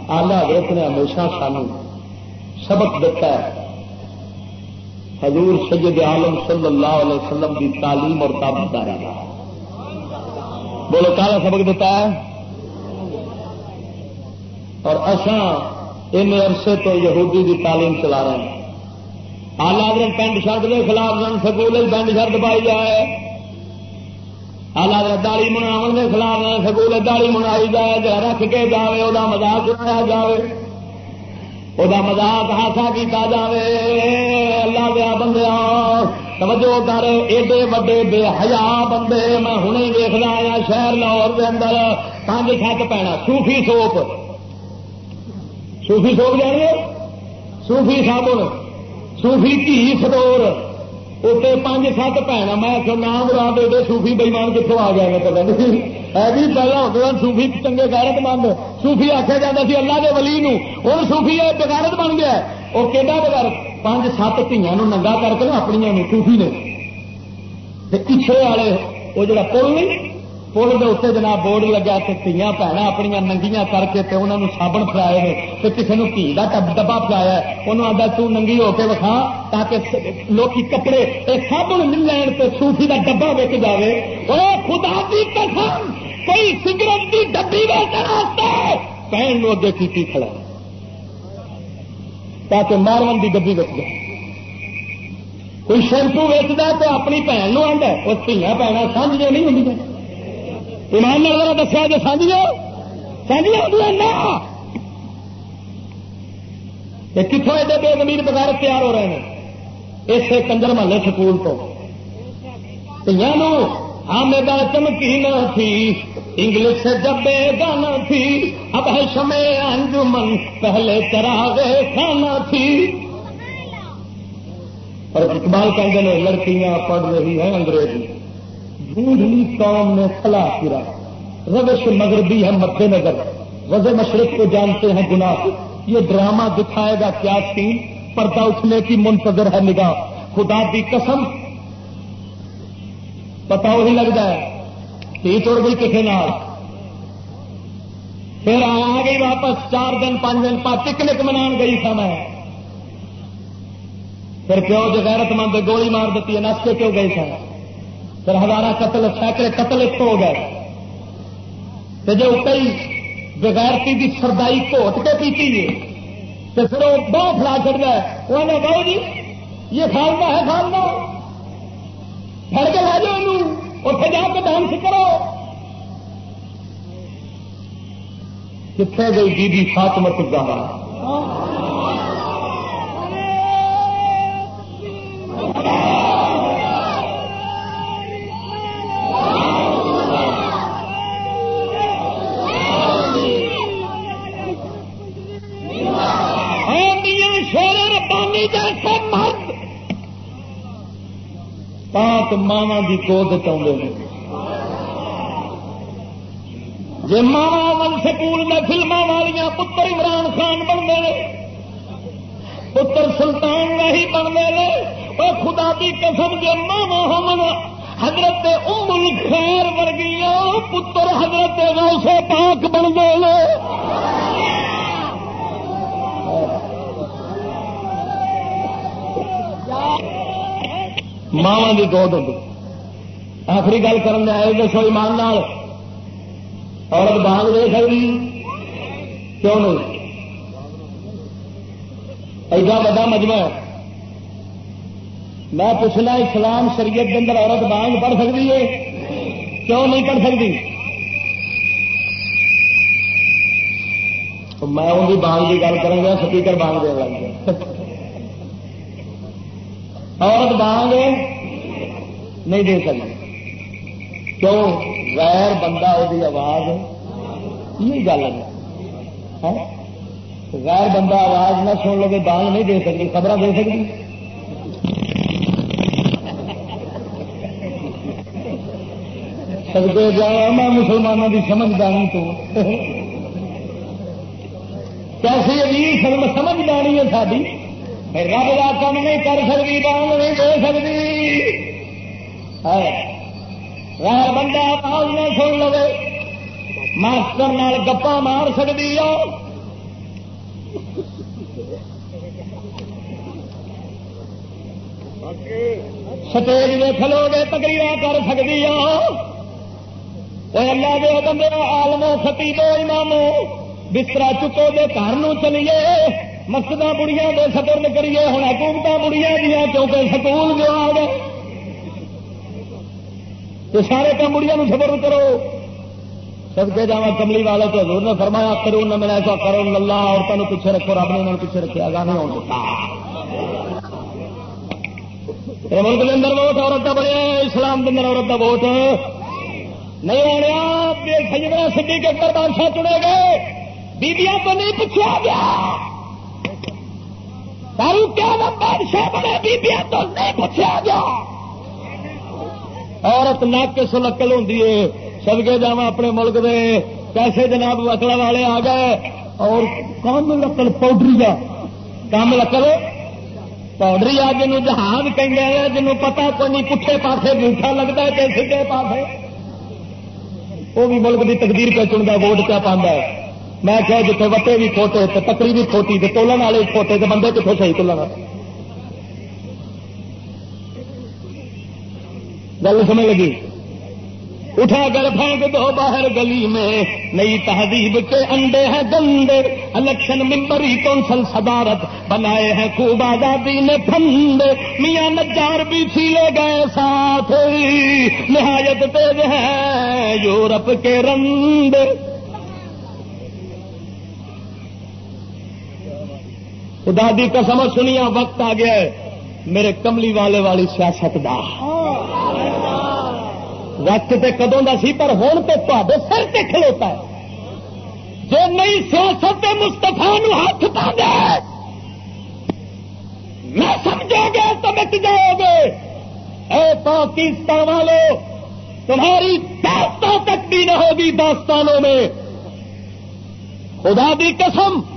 A: آلہ حضرت نے ہمیشہ سانو سبق دیتا ہے۔ حضور سید عالم صلی اللہ علیہ وسلم کی تعلیم اور تابت داری بولو، کالا سبق دیتا ہے؟ اور اصا ان عرصے تو یہودی کی تعلیم چلا رہے ہیں۔ آلہ حضرت پینٹ شرٹ کے خلاف جن سکول پینٹ شرٹ پائی جائے۔ آلہ حضرت داڑی مناو کے خلاف سکول داڑی منائی جائے جا رکھ کے جائے وہ مزاق اڑایا جائے وہ مزاق ہاسا کیا جائے اللہ دیا بندیا توجہ کر، ایڈے وڈے بے حیا بندے، میں ہوں دیکھنا آیا شہر لاہور کے اندر۔ پانچ سات پینا سوفی سوپ سوفی سوپ جانے سوفی صابن سوفی کی سدور اتنے پانچ سات پینا میں نام را دے دے سوفی بےمان کتوں آ گیا میں پتا نہیں۔ ہے بھی ہوتے ہیں سوفی چنگے غیرت مند سوفی آخیا جاتا سی اللہ کے ولی ہوں سوفی بغیرت بن گیا وہ کہ بغیرت پانچ سات دیا ننگا کر کے اپنی سوفی نے پیچھے والے وہ جڑا پل نہیں پل کے اتنے جناب بورڈ لگا تو تیاں بھن اپنی ننگیاں کر کے انہوں نے سابن فرایا ہے تو کسی نے گھی کا ڈبا فرایا انہوں آتا تنگی ہو کے وکھا تاکہ لوگ کپڑے سابن مل لین تو سوفی کا ڈبا وک جائے وہ خدا کی قسم! کوئی سگرٹ کی ڈبی ویچنا پہن لو اگے کی کھڑا تاکہ مارون کی ڈبی وک جائے۔ کوئی شیمپو ویچتا تو اپنی بھن لو آڈا وہ دیا بھن سمجھ نہیں ہوں ایمان ذرا دسیا جی، جو سانجیو سانجیو کتوں ایڈے بے زمین بغیر تیار ہو رہے ہیں؟ اسے کنجر محلے سکول تو۔ میرا چمکی نہ تھی، انگلش جب بے گانا تھی، اب ہے شمے انجمن، پہلے چراغے کھانا تھی۔ اور اقبال کہتے ہیں لڑکیاں پڑھ رہی ہیں انگریزی۔ ڈھونڈلی قوم نے فلا پورا روش مغربی ہے مد نظر۔ وز مشرق کو جانتے ہیں گناہ۔ یہ ڈرامہ دکھائے گا کیا سین؟ پردہ اٹھنے کی منتظر ہے نگاہ۔ خدا دی قسم۔ پتا وہی لگتا ہے تی توڑ گئی کسی نال پھر آ گئی واپس۔ چار دن، پانچ دن پانچ پکنک منا گئی تھا میں۔ پھر پیو جو غیرت مند گولی مار دیتی ہے نس کے کیوں گئی تھا؟ پھر ہزارہ قتل سینکڑے قتل ایک ہو گئے۔ تو جو کئی بغیرتی کی سردائی گھوٹ کے پیتی ہے تو پھر وہ بہت فلا چڑھ گیا وہ نے بہو جی یہ کھانا ہے کھانا پھڑ کے لا جاؤ اتنے جا کے ڈانس کرو کتنے گئی بی بی فاطمت زہرا ماوا کی گود چاہتے ہیں جی ماوا ون سکول میں فلما والیا پتر عمران خان بنتے ہیں پتر سلطان نہیں بنتے ہیں وہ خدا کی قسم جو ماوا ہم حضرت ام الخیر ورگیاں پتر حضرت غوث پاک بنتے ہیں ماوا کی گود ہوتی آخری گل کر آئے دسو ایمان عورت بانگ دے سکتی۔ کیوں نہیں؟ ایڈا وا مجمع میں پوچھنا اسلام شریعت کے اندر عورت بانگ پڑھ سکتی ہے؟ کیوں نہیں پڑھ سکتی؟ میں ان کی بانگ کی گل کروں گا، سپیکر بانگ دے لگ گیا بانگ نہیں دے سکتی کیوں؟ غیر بندہ وہ آواز یہ گل ہے۔ ہاں؟ غیر بندہ آواز نہ سن لو بانگ نہیں دے سکتی خبر دے سکتی۔ سکتے جا میں مسلمانوں کی سمجھدانی تو۔ کیسی ابھی سمجھدانی ہے ساری رب کا کم نہیں کر سکتی، بانگ نہیں دے سکتی۔ غیر بندہ آواز نہ سن لو ماسٹر گپا مار سکتی سٹیج میں کھلو گے تکری کر سکتی اللہ دے بندے آلمو ستی دو امامو بستر چکو دے گھر چلیے۔ مسجد بڑیاں دے سپرد کریے ہوں حکومت بڑیاں دیا کیونکہ سکول جو آ گئے تو سارے کام بڑیا سپرد کرو۔ سب کے جا کملی والے تو حضور نے فرمایا، کرو نہ ملا ایسا کرو، اللہ عورتوں پیچھے رکھو، رب نے انہوں پیچھے رکھے گا نہیں ہوتا ملک کے اندر ووٹ، عورت کا بڑے اسلام کے اندر عورت کا ووٹ۔ نہیں آنے سجنا سڈی کے اندر بادشاہ چنے گئے، بیبیاں تو نہیں پوچھا گیا۔ کیا بادشاہ بنے؟ بیبیا تو نہیں پوچھا گیا۔ عورت نک کے سلکل ہوں سب جا اپنے ملک دے۔ پیسے جناب وکلا والے آ گئے۔ اور کام لکل پاؤڈری کا کام لکل پاؤڈری آ جن جہاز کہ جنوں پتا کوئی نہیں پٹھے پاسے میٹھا لگتا ہے کہ سیدھے پاسے۔ وہ بھی ملک کی تقدیر پہ چنتا ووٹ کیا پانا ہے۔ میں کہ جیتے وٹے بھی کھوٹے تو تکری بھی کھوٹی تو تولن والے کھوٹے تو بندے کتوں صحیح تولن گل سمجھ لگی؟ اٹھا کر پھینک دو باہر گلی میں، نئی تہذیب کے انڈے ہیں گندے، الیکشن ممبری کونسل صدارت بنائے ہیں خوب آزادی نے پھندے، میاں نجار بھی چھیلے گئے ساتھ، نہایت تیز ہے یورپ کے رندے۔ خدا دی قسم سنیا وقت آ گیا ہے۔ میرے کملی والے والی سیاست دا۔ وقت تے کدوں دا سی، پر ہوں تو تے سر تے کھلوتا ہے۔ جو نئی سیاست مستفا ہاتھ پا دے، میں سمجھو گے تو مٹ جاؤ گے۔ اے پاکستان والو، تمہاری داستان تک بھی نہ ہوگی داستانوں میں۔ خدا دی قسم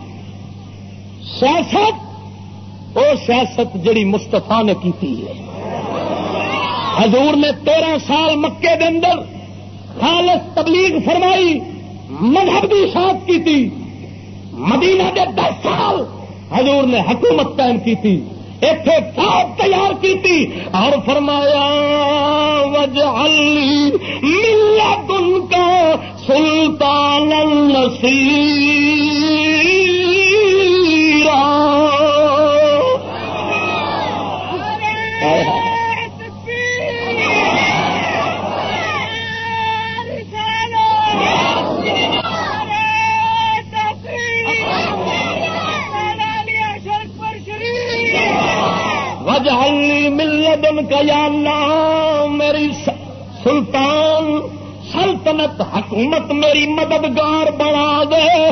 A: سیاست، وہ سیاست جڑی مستفا نے کی حضور نے تیرہ سال مکے دے اندر خالص تبلیغ فرمائی، مذہب کی ساتھ کی تھی مدینہ کے دس سال حضور نے حکومت قائم کی تھی فوج تیار کی تھی اور فرمایا وجہ ملا تن کا سلطان کا یا اللہ، میری سلطان، سلطنت حکومت میری مددگار بنا دے۔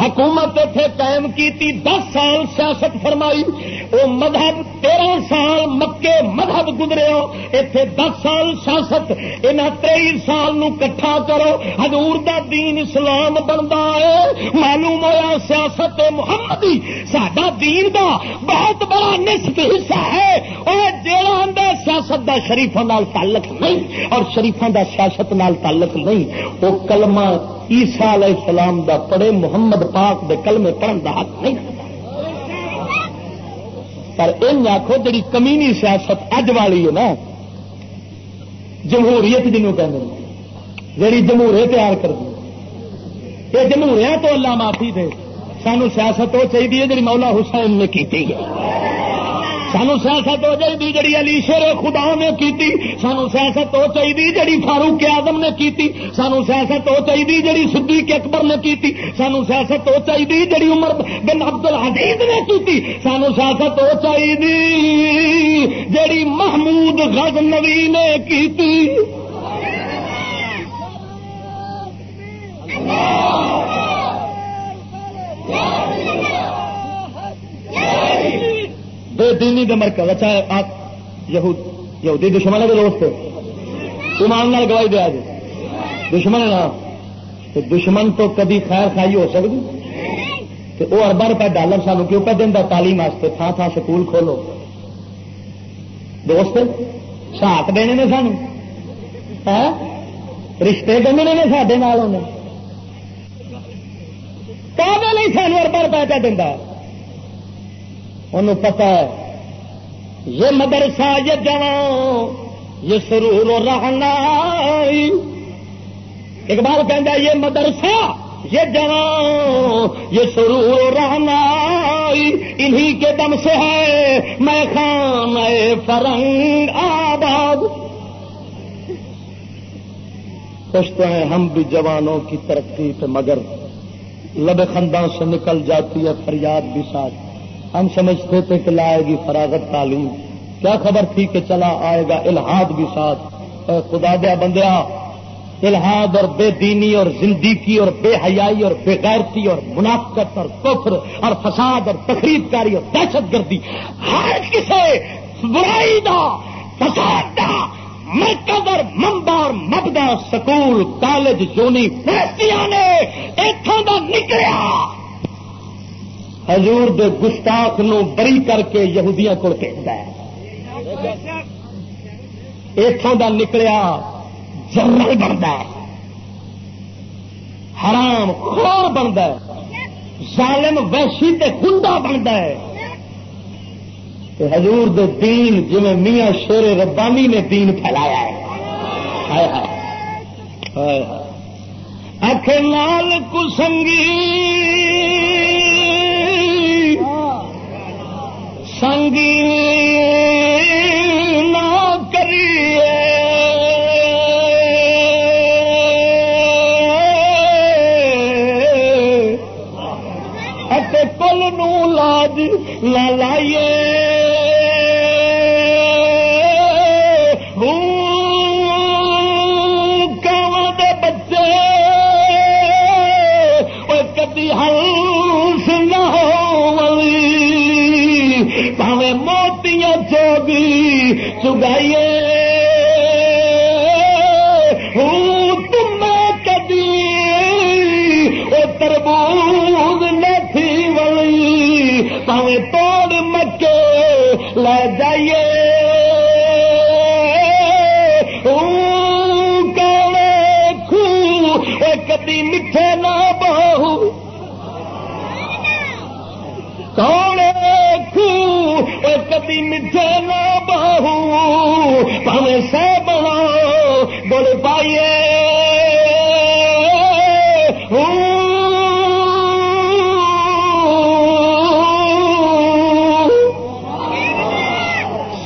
A: حکومت اتنے قائم کی دس سال سیاست فرمائی۔ وہ مذہب تیرہ سال مکے مذہب گزرے ہو اتے دس سال سیاست یہاں تئی سال نو کٹھا کرو، حضور دا دین اسلام بنتا ہے، معلوم ہوا سیاست محمدی سڈا دین دا بہت بڑا نصف حصہ ہے اور جیڑا اندر سیاست دا شریفوں تعلق نہیں، اور شریفوں دا سیاست نال تعلق نہیں وہ کلمہ عیسا علیہ السلام دا پڑھے محمد پاک دے کلمے پڑھن دا حق نہیں۔ پر ان آخو جی کمینی سیاست اج والی ہے نا، جمہوریت جنوب کہ جی جمہورے تیار کر دی یہ جمہوریا تو اللہ معافی دے، سانو سیاست وہ چاہیے جی مولا حسین نے کی سانو سیاست ہو چاہیے جڑی علی شیر خدا نے کی سانو سیاست ہو چاہیے جڑی فاروق آدم نے کی سانو سیاست ہو چاہیے جڑی صدیق اکبر نے کی سانو سیاست ہو چاہیے جڑی عمر بن عبد الحدید نے کی سانو سیاست ہو چاہیے جڑی محمود غز نوی نے کی بے دینی کے مرکز۔ اچھا آپ یہودی دشمن کے دوست۔ ایمان گواہی دیا جی دشمن نا۔ دشمن تو کدی خیر خائی ہو سکتی۔ تو وہ اربا روپئے ڈالر سانو کیوں پہ دینا تعلیم واسطے۔ تھان تھان سکول کھولو۔ دوست ساتھ دینے نے سانو۔ ہاں؟ رشتے دینے نے سڈے نال نہیں سانو اربا روپئے پہ دینا انہوں پتا ہے، یہ مدرسہ، یہ جوان یہ سرور و رہنا اقبال کہہ یہ مدرسہ، یہ جوان یہ سرور و رہنا انہی کے دم سے ہے، میں خان فرنگ آباد۔ سوچتے ہیں، ہم بھی جوانوں کی ترقی پہ مگر لب خندوں سے نکل جاتی ہے، فریاد بھی ساتھ۔ ہم سمجھتے تھے کہ لائے گی فراغت تعلیم کیا خبر تھی کہ چلا آئے گا الحاد بھی ساتھ؟ خدا دیا بندیا الحاد اور بے دینی اور زندگی اور بے حیائی اور بے غیرتی اور منافقت اور کفر اور فساد اور تقریب کاری اور دہشت گردی۔ ہر کسی برائی دا، فساد دا مرکز اور ممبا اور مبدا، سکول، کالج، یونیورسٹیاں نے اتوں کا نکلیا۔ حضور دے گستاخ نو بری کر کے یہودیاں کو بھیجتا ہے اتوں کا نکلیا جنرل بنتا ہے۔ حرام خور بنتا ہے۔ ظالم ویشی تے ہندا بنتا ہے۔ حضور دے دین جی میاں شیر ربانی نے دین پھیلایا ہے۔ اکھ لال کسنگی۔ سنگ نہ کریے۔ کل نو لاج لائیے۔ لا لائیے چگائیے تم کدی وہ تربوز نہیں ولی۔ پاوے تو لے جائیے۔ کدی میٹھے نہ بہو۔ کدی میٹھے نہ بہو پاوے سہ بنا بول پائیے۔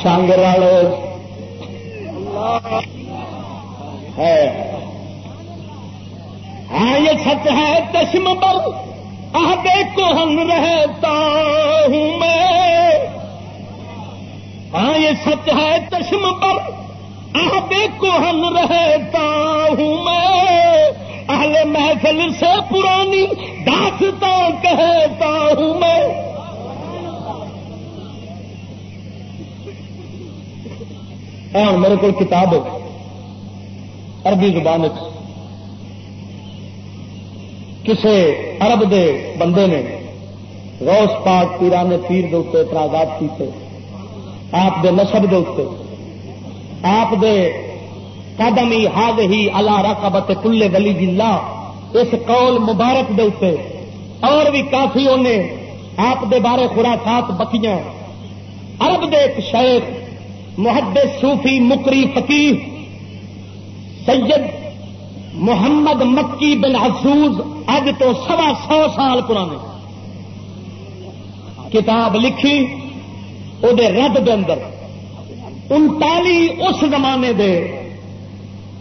A: سنگ رلو ہے۔ ہاں یہ سچ ہے، چشم پر۔ آدھے کو ہم رہتا ہوں میں۔ ہاں یہ سچ ہے چشم پر۔ آدھے کو ہم رہتا ہوں میں۔ اہل محفل سے پرانی داستہ کہتا ہوں میں۔ اور میرے کو کتاب عربی زبان کسی عرب دے بندے نے روس پاک پیران پیر دے اعتراضات کیتے۔ آپ دے نسب دے اتنے آپ دے قدمی ہاد ہی اللہ رقبت کلے ولی جلا اس قول مبارک دے اتنے اور بھی کافی انہیں آپ دے بارے خرافات بکیاں۔ عرب دے ایک شیخ محدث صوفی مکری فقیر سید محمد مکی بن حسوز اج تو سوا سو سال پرانے۔ کتاب لکھی وہ رد دے اندر انتالی اس زمانے دے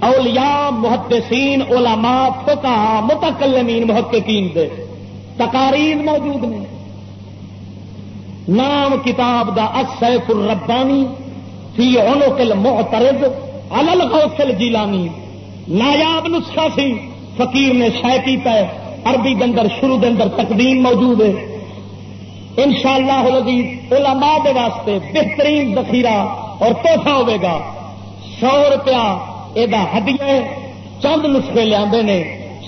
A: اولیاء محدثین علماء فقہ متکلمین محققین دے تقاریر موجود نے نام کتاب دا السیف الربانی فی عنق المعترض علی الغوث الجیلانی نایاب نسخہ سی فقیر نے شہ کیتا ہے عربی دندر شروع دندر تقدیم موجود ہے ان شاء اللہ علماء دے واسطے بہترین ذخیرہ اور توحفہ ہوے گا۔ سو روپیہ یہ ہدیے چند نسخے لیا نے۔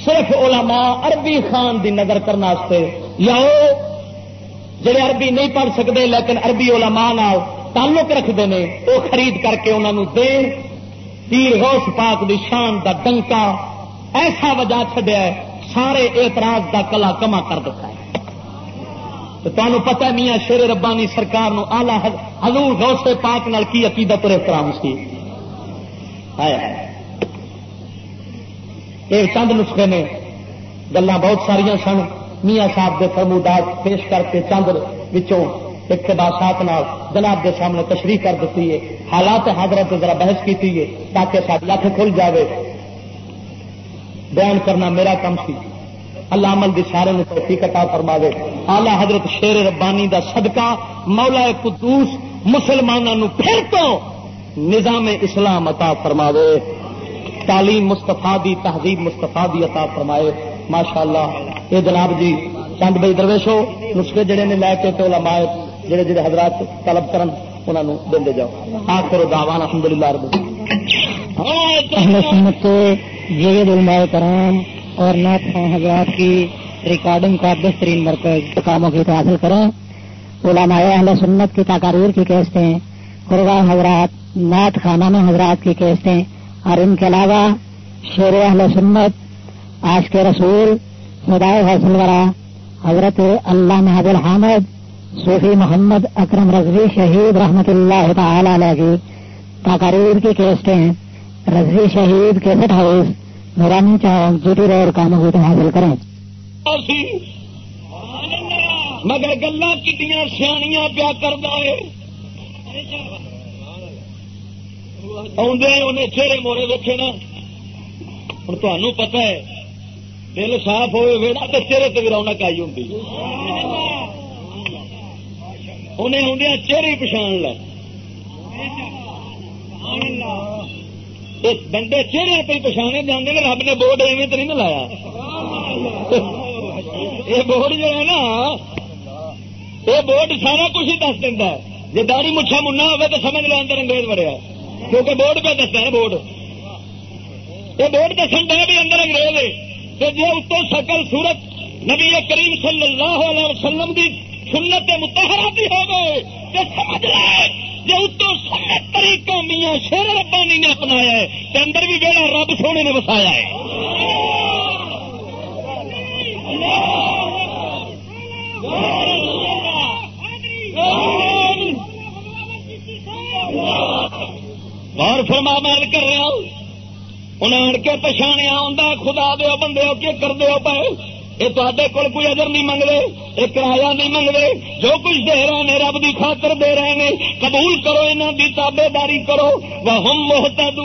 A: صرف علماء عربی خان دی نظر کرنے یا جڑے عربی نہیں پڑھ سکتے لیکن عربی علماء نال تعلق رکھتے ہیں وہ خرید کر کے انہوں دین تیر غوث پاک دی شان دا ڈنکا، ایسا وجہ چڈیا سارے اعتراض دا کلا کما کر دیتا ہے۔ تو تمہیں پتا میاں شیر ربانی سرکار نو آلہ حضور غوث پاک نال کی عقیدت اور احترام سی؟ یہ چند نسخے نے گلا بہت ساریا سن۔ میاں صاحب کے فرمودات پیش کر کے چند وچوں اقتباسات جناب کے سامنے تشریح کر دیتی ہے۔ حالات حاضرت ذرا بحث کی ہے تاکہ ساری اکھ کھل جائے بیان کرنا میرا کم سی۔ اللہ عمل دی سارے نے توفیق عطا فرما دے آلہ حضرت شیر ربانی دا صدقہ مولا قدوس مسلمانوں پھر تو نظام اسلام عطا فرما دے تعلیم مستفا دی تہذیب مستفا دی عطا فرمائے۔ ماشاء اللہ یہ جناب جی چند بھائی درویشو نسخے جڑے نے لے کے تو لمائے جڑے جڑے حضرات طلب کرن انہوں دے جاؤ۔ آخر دعوان الحمد للہ رب
B: سنت جید علماء کرام اور نعت حضرات کی ریکارڈنگ کا بہترین مرکز کاموں کی حاصل کریں علماء اہل سنت کی تقاریر کی کیسٹیں قربا حضرات نعت خانہ میں حضرات کی کیسٹیں اور ان کے علاوہ شیر اہل سنت آج کے رسول، خدائے حاصل ورا، حضرت اللہ محب الحمد صوفی محمد اکرم رضوی شہید رحمت اللہ تعالی علیہ کی تقاریر کی کیسٹیں رضوی شہید کیسٹ ہاؤس نورانی چوک جوٹی روڈ کا محبوب حاصل کریں۔
A: مگر گلا کتنی سیاح پیا کر انہیں چہرے مورے دیکھے نا۔ ہوں تمہوں پتا ہے، دل صاف ہوئے نا تو چہرے سے بھی رونق آئی ہوں انہیں آدھے چہرے پچھان لے۔ بندے چہرے پہ پچھانے جانے رب نے بورڈ ایویں تو نہیں لایا۔ یہ بورڈ جو ہے نا، یہ بورڈ سارا کچھ ہی دس دینا جی داڑی مچھا منا ہو تو سمجھ لو اندر انگریز بڑے کیونکہ بورڈ پہ دستا ہے بورڈ یہ بورڈ دسن دیا بھی اندر انگریز ہے۔ جی اتوں سکل سورت نبی کریم صلی اللہ علیہ وسلم کی سنت متحرہ بھی ہو گئے تو سمجھ لے جو اتو سنت طریقہ میاں شیر ربانی نے اپنایا ہے تے اندر بھی بیڑا رب سونے نے وسایا ہے۔ اور فرما مال کر رہا ہوں انہیں آن کے پچھاڑیا آ خدا دو بندے کی کر دے پے یہ تے کوئی اجر نہیں منگتے یہ کرایہ نہیں منگتے جو کچھ دے رہے ہیں، رب کی خاطر دے رہے ہیں، قبول کرو یہاں کی تابے داری کرو۔ وہ ہم محتد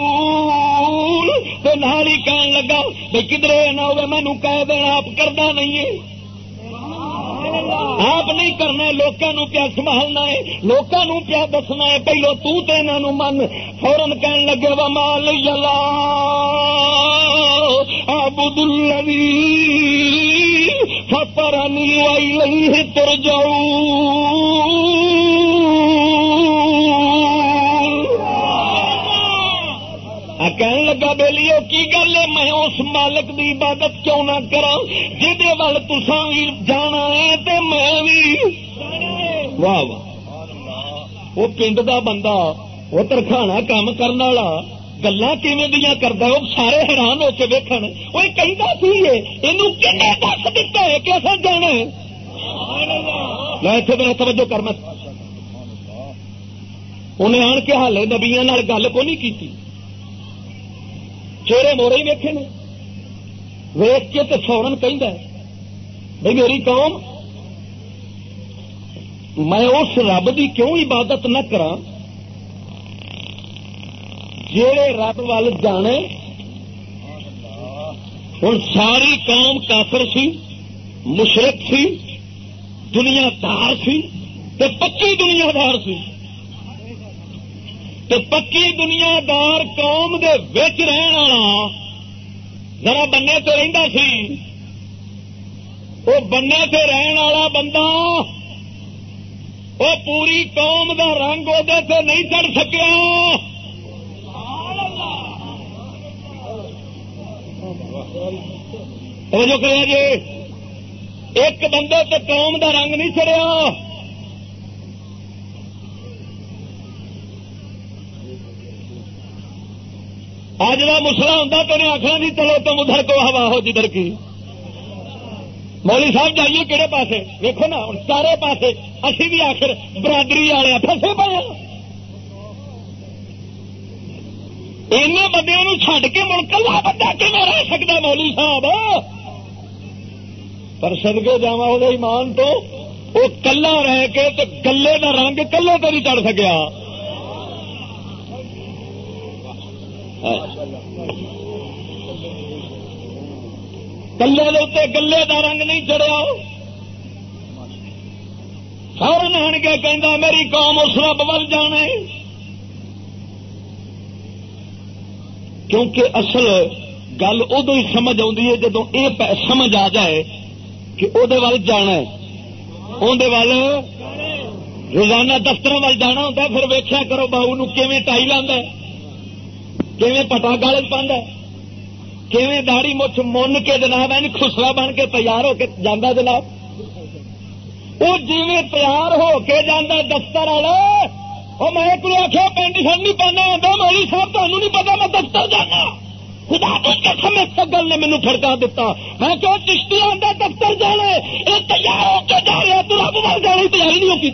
A: تو نال ہی کہن لگا بھائی کدھر نہ ہوگا مینو کہہ ہاں، دینا آپ کرتا نہیں ہے آپ نہیں کرنا لوگوں پیا سنبھالنا ہے لوگوں پیا دسنا ہے، پہلو تین من فورن کہن لگے وا مال یلا آبد الوی فتر نیوائی لئی تر جاؤ کہنے لگا بہلی کی گل ہے؟ میں اس مالک دی عبادت کیوں نہ کرا جی ول تسا بھی جانا ہے تے میں بھی واہ واہ۔ وہ پنڈ دا بندہ وہ ترخانا کام کرنے والا گلا کیون کرتا وہ سارے حیران ہو کے ویکن وہ کہیں سی یہ دس دتا ہے کہ اصل جانا ہے؟ میں اتنے میرا توجہ کرنا انہیں آن کے حالے نبیا گل کو نہیں کی چہرے مورے ہی ویکے نے ویک کے تو فورن کہ بھائی میری قوم میں اس رب کی کیوں عبادت نہ کرا جڑے رب وال جانے ہوں ساری قوم کافر سی مشرق سی دنیا دار سی پکی دنیا دار سی پکی دنیا دار قوم دے وچ رہن والا ذرا بننے تو رہندا سی۔ وہ بننے سے رہن والا بندہ وہ پوری قوم دا رنگ وہ نہیں چڑھ سکیا۔ جو کرے جی ایک بندے تو قوم دا رنگ نہیں چڑیا آج کا مسلا ہوں تو انہیں آخر نہیں جی چلو تم ادھر کو ہوا ہو جدھر کی۔ مولی صاحب جائیے کہڑے پاسے؟ دیکھو نا چارے پاسے۔ اسی بھی آخر برادری والے پسے پے ان بندے چڈ کے مڑ کلا بندہ کیون رہ سکتا مولی صاحب؟ پر سدگے جا ایمان تو وہ کلا رہ کے گلے کا رنگ کلے تو نہیں چڑھ سکیا۔ کلے اتنے گلے کا رنگ نہیں چڑیا سارے آن کے کہہ میری قوم اس رب ول جانے۔ کیونکہ اصل گل ادو ہی سمجھ آتی ہے جدو یہ سمجھ آ جائے کہ وہ جانا اندر روزانہ دفتر وال جانا ہوتا پھر ویخیا کرو باؤ نو ٹائی لانا پٹا گالج پہ کیویں داڑی مچھ من کے جناب این خسرا بن کے تیار ہو کے جانا جناب وہ جی تیار ہو کے جانا دفتر والا وہ میں کوئی آخیا پینٹ شرٹ نہیں پہنا آتا مولی صاحب تمہیں نہیں پتا میں دفتر جانا خدا قسم اس گل نے مینو فرکا دتا میں کیوں چشتی آتا دفتر جانا یہ تیار ہو کے جا رہا تو رب مار جانے تیاری نہیں ہو کی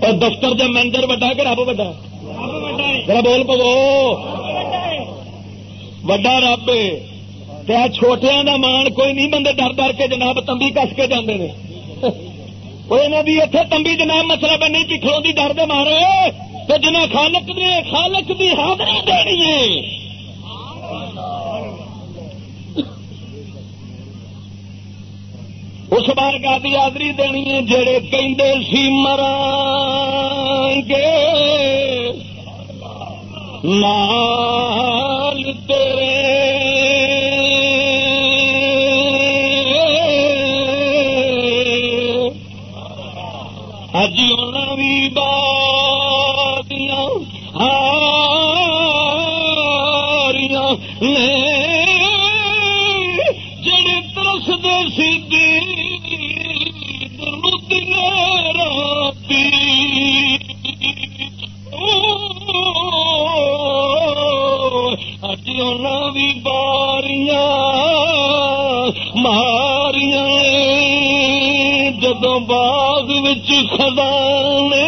A: اور دفتر جب مینجر وڈا کہ رب وڈا ذرا بول پو۔ وڈا رب کیا چھوٹیا کا مان کوئی نہیں، بندے ڈر ڈر کے جناب تمبی کس کے جانے نے۔ بھی اتنے تمبی جناب مطلب نہیں پچھلوں کی ڈر دے مارے۔ تو جنہیں خالق نے خالق کی حاضری دینی ہے۔ اس بار کا بھی آدری دینی ہے جڑے کہ سی مر گے۔ نال تیرے خزانے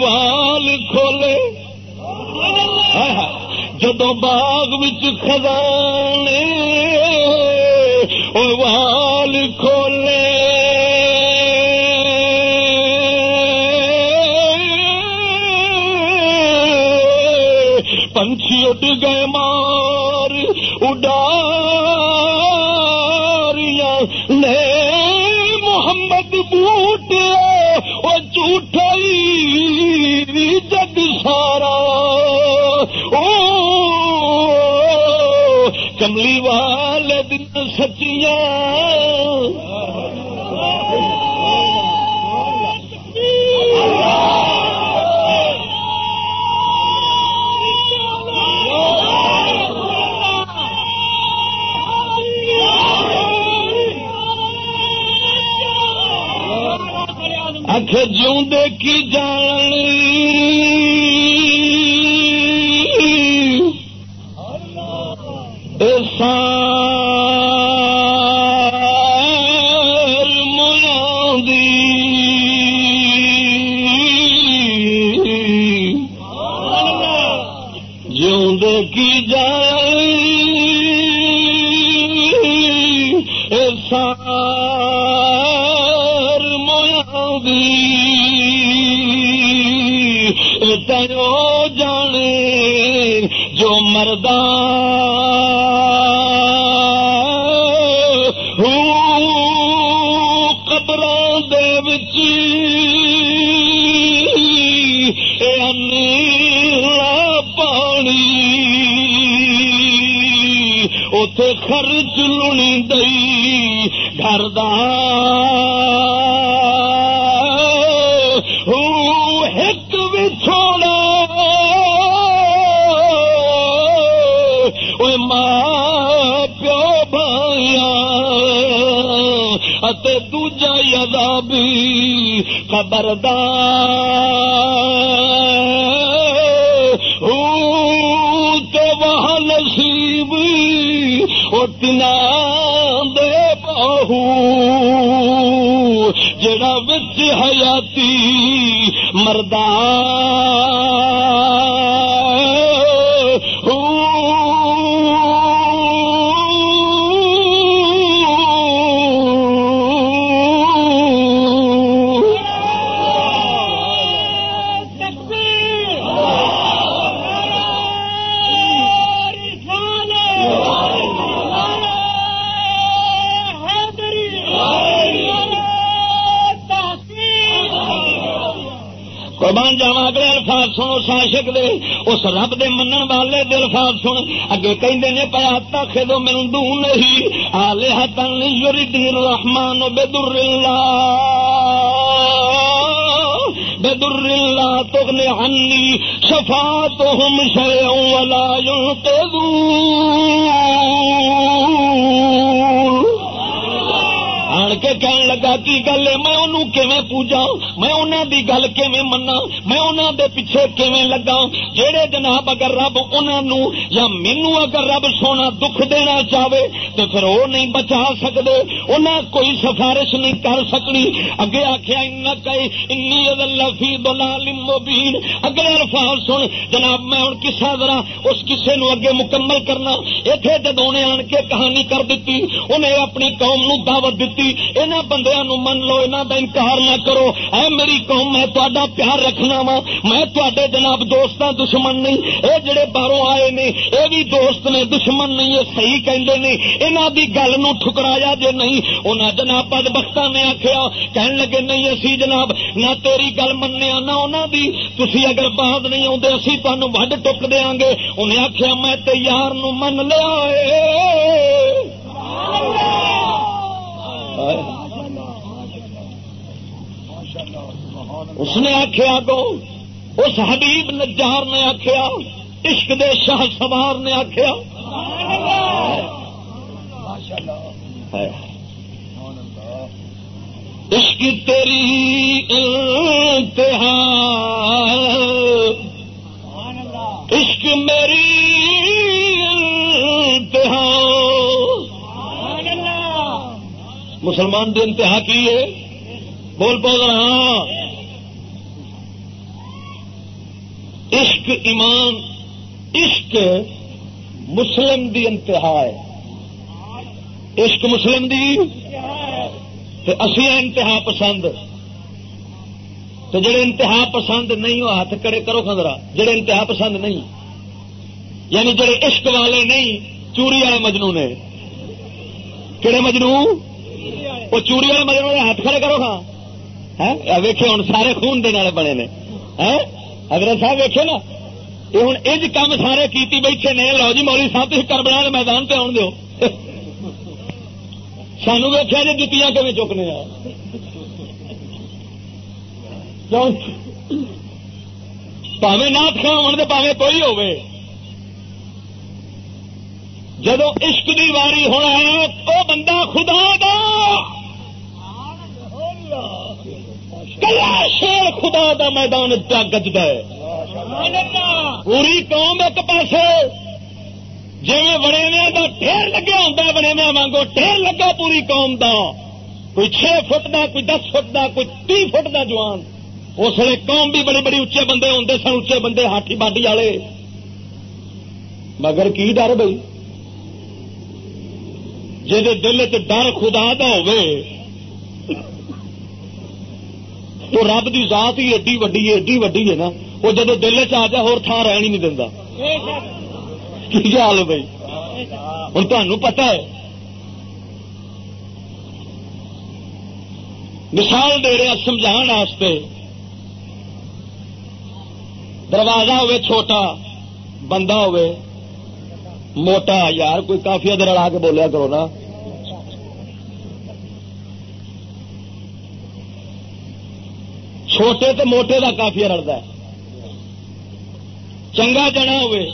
A: وال کھولے۔ جدو باغ خزانے وال کھولے۔ پنچھی اڈ گئے مار سچیاں اکھ جوں کی جان۔ اتے خرچ دئی، گھر ایک بھی چھوڑا وہ ماں پیو بھایا دوجا یدا بھی خبردار۔ مردہ اس رب دے منن والے دل الفاظ سن۔ اگے کہندے نے پیا تا تاخذو من دون نہیں۔ الہۃ یرید الرحمن بدر اللہ بدر اللہ تغنی عنی شفاعتهم شیء ولا ينقذون آن کے کہن لگا، کی گل ہے? میں انہوں کیویں پوجا میں انہوں دی گل کیویں منا میں انہوں دے پیچھے کیویں لگا جہے جناب اگر رب انہوں یا مینو اگر رب سونا دکھ دینا چاہے تو پھر وہ نہیں بچا سکتے انہیں کوئی سفارش نہیں کر سکنی اگے آخیا انی لفی دلال مبین. اگلے الفاظ سن، جناب میں ہوں کسا ذرا اس کسے نو اگے مکمل کرنا. اتنے جدو نے آن کے کہانی کر دیتی انہیں اپنی قوم نو دعوت دیتی انہوں بندیاں نو من لو انہوں دا انکار نہ کرو۔ اے میری قوم، میں تا پیار رکھنا وا۔ میں تے جناب دوست دشمن نہیں اے جڑے باہروں آئے نے اے بھی دوست نے دشمن نہیں یہ صحیح کہندے نے انہاں دی گل نو ٹھکرایا جے نہیں، انہاں جناب بد بختا نے آخیا کہن لگے، نہیں اسی جناب، نہ تیری گل مننے نہ انہاں دی۔ تسی اگر بعد نہیں آتے اسی تمہیں وڈ ٹک دیاں گے انہیں آخیا میں تے یار نو من لیا۔ اے اس نے آخیا گو، اس حبیب نجار نے آخیا عشق دے شاہ سوار نے آخیا عشق تیری انتہا۔ عشق میری انتہا۔ مسلمان دی انتہا کی ہے؟ بول پو ہاں،, ہاں عشق ایمان، عشق مسلم دی انتہا ہے۔ عشق مسلم دی؟ اسی انتہا پسند۔ تو جڑے انتہا پسند نہیں وہ ہاتھ کڑے کرو خندرا جڑے انتہا پسند نہیں یعنی جڑے عشق والے نہیں، چوری والے مجنو نے کہڑے مجنو وہ چوری والے مجنو نے ہاتھ کھڑے کرو ہاں۔, ہاں؟ ویکے ہوں، سارے خون دے والے بنے نے۔ ہاں؟ حضرت صاحب ویکے نا، یہ ہوں اج کام سارے کیتی بیٹھے نے۔ لو جی مولی صاحب تھی کربلا میدان پہ آن دو سانو ویکیا جی جتیاں کبھی چکنے پاوے نہ کھاؤ تو پاوے کوئی ہوے جدو عشق دی واری ہونا ہے تو بندہ خدا دا۔ کلا شیر خدا دا میدان پیا گجد ہے؟ پوری قوم ایک پاسے۔ جی بڑے کا ڈھیر لگا ہوں بڑے وانگو ڈھیر لگا پوری قوم دا۔ کوئی چھ فٹ دا، کوئی دس فٹ دا، کوئی تی فٹ دا جوان۔ اس لیے قوم بھی بڑے بڑے اچے بندے ہوں سن اچے بندے ہاتھی باڈی والے۔ مگر کی ڈر بھائی جی دل چ ڈر خدا دا ہو تو رب دی ذات ہی ایڈی وڈی ہے، ایڈی وڈی ہے نا، وہ جب دل چ آ جائے ہو تھان رہن ہی نہیں دینا کی حال بھائی؟ ہوں تمہوں پتا ہے۔ مثال دے رہا سمجھا دروازہ ہوے چھوٹا، بندہ ہوے موٹا، یار، کوئی کافی ادھر اڑا کے بولیا کرو نا۔ چھوٹے تو موٹے کا کافی رلتا ہے۔ چنگا جنا ہوئے،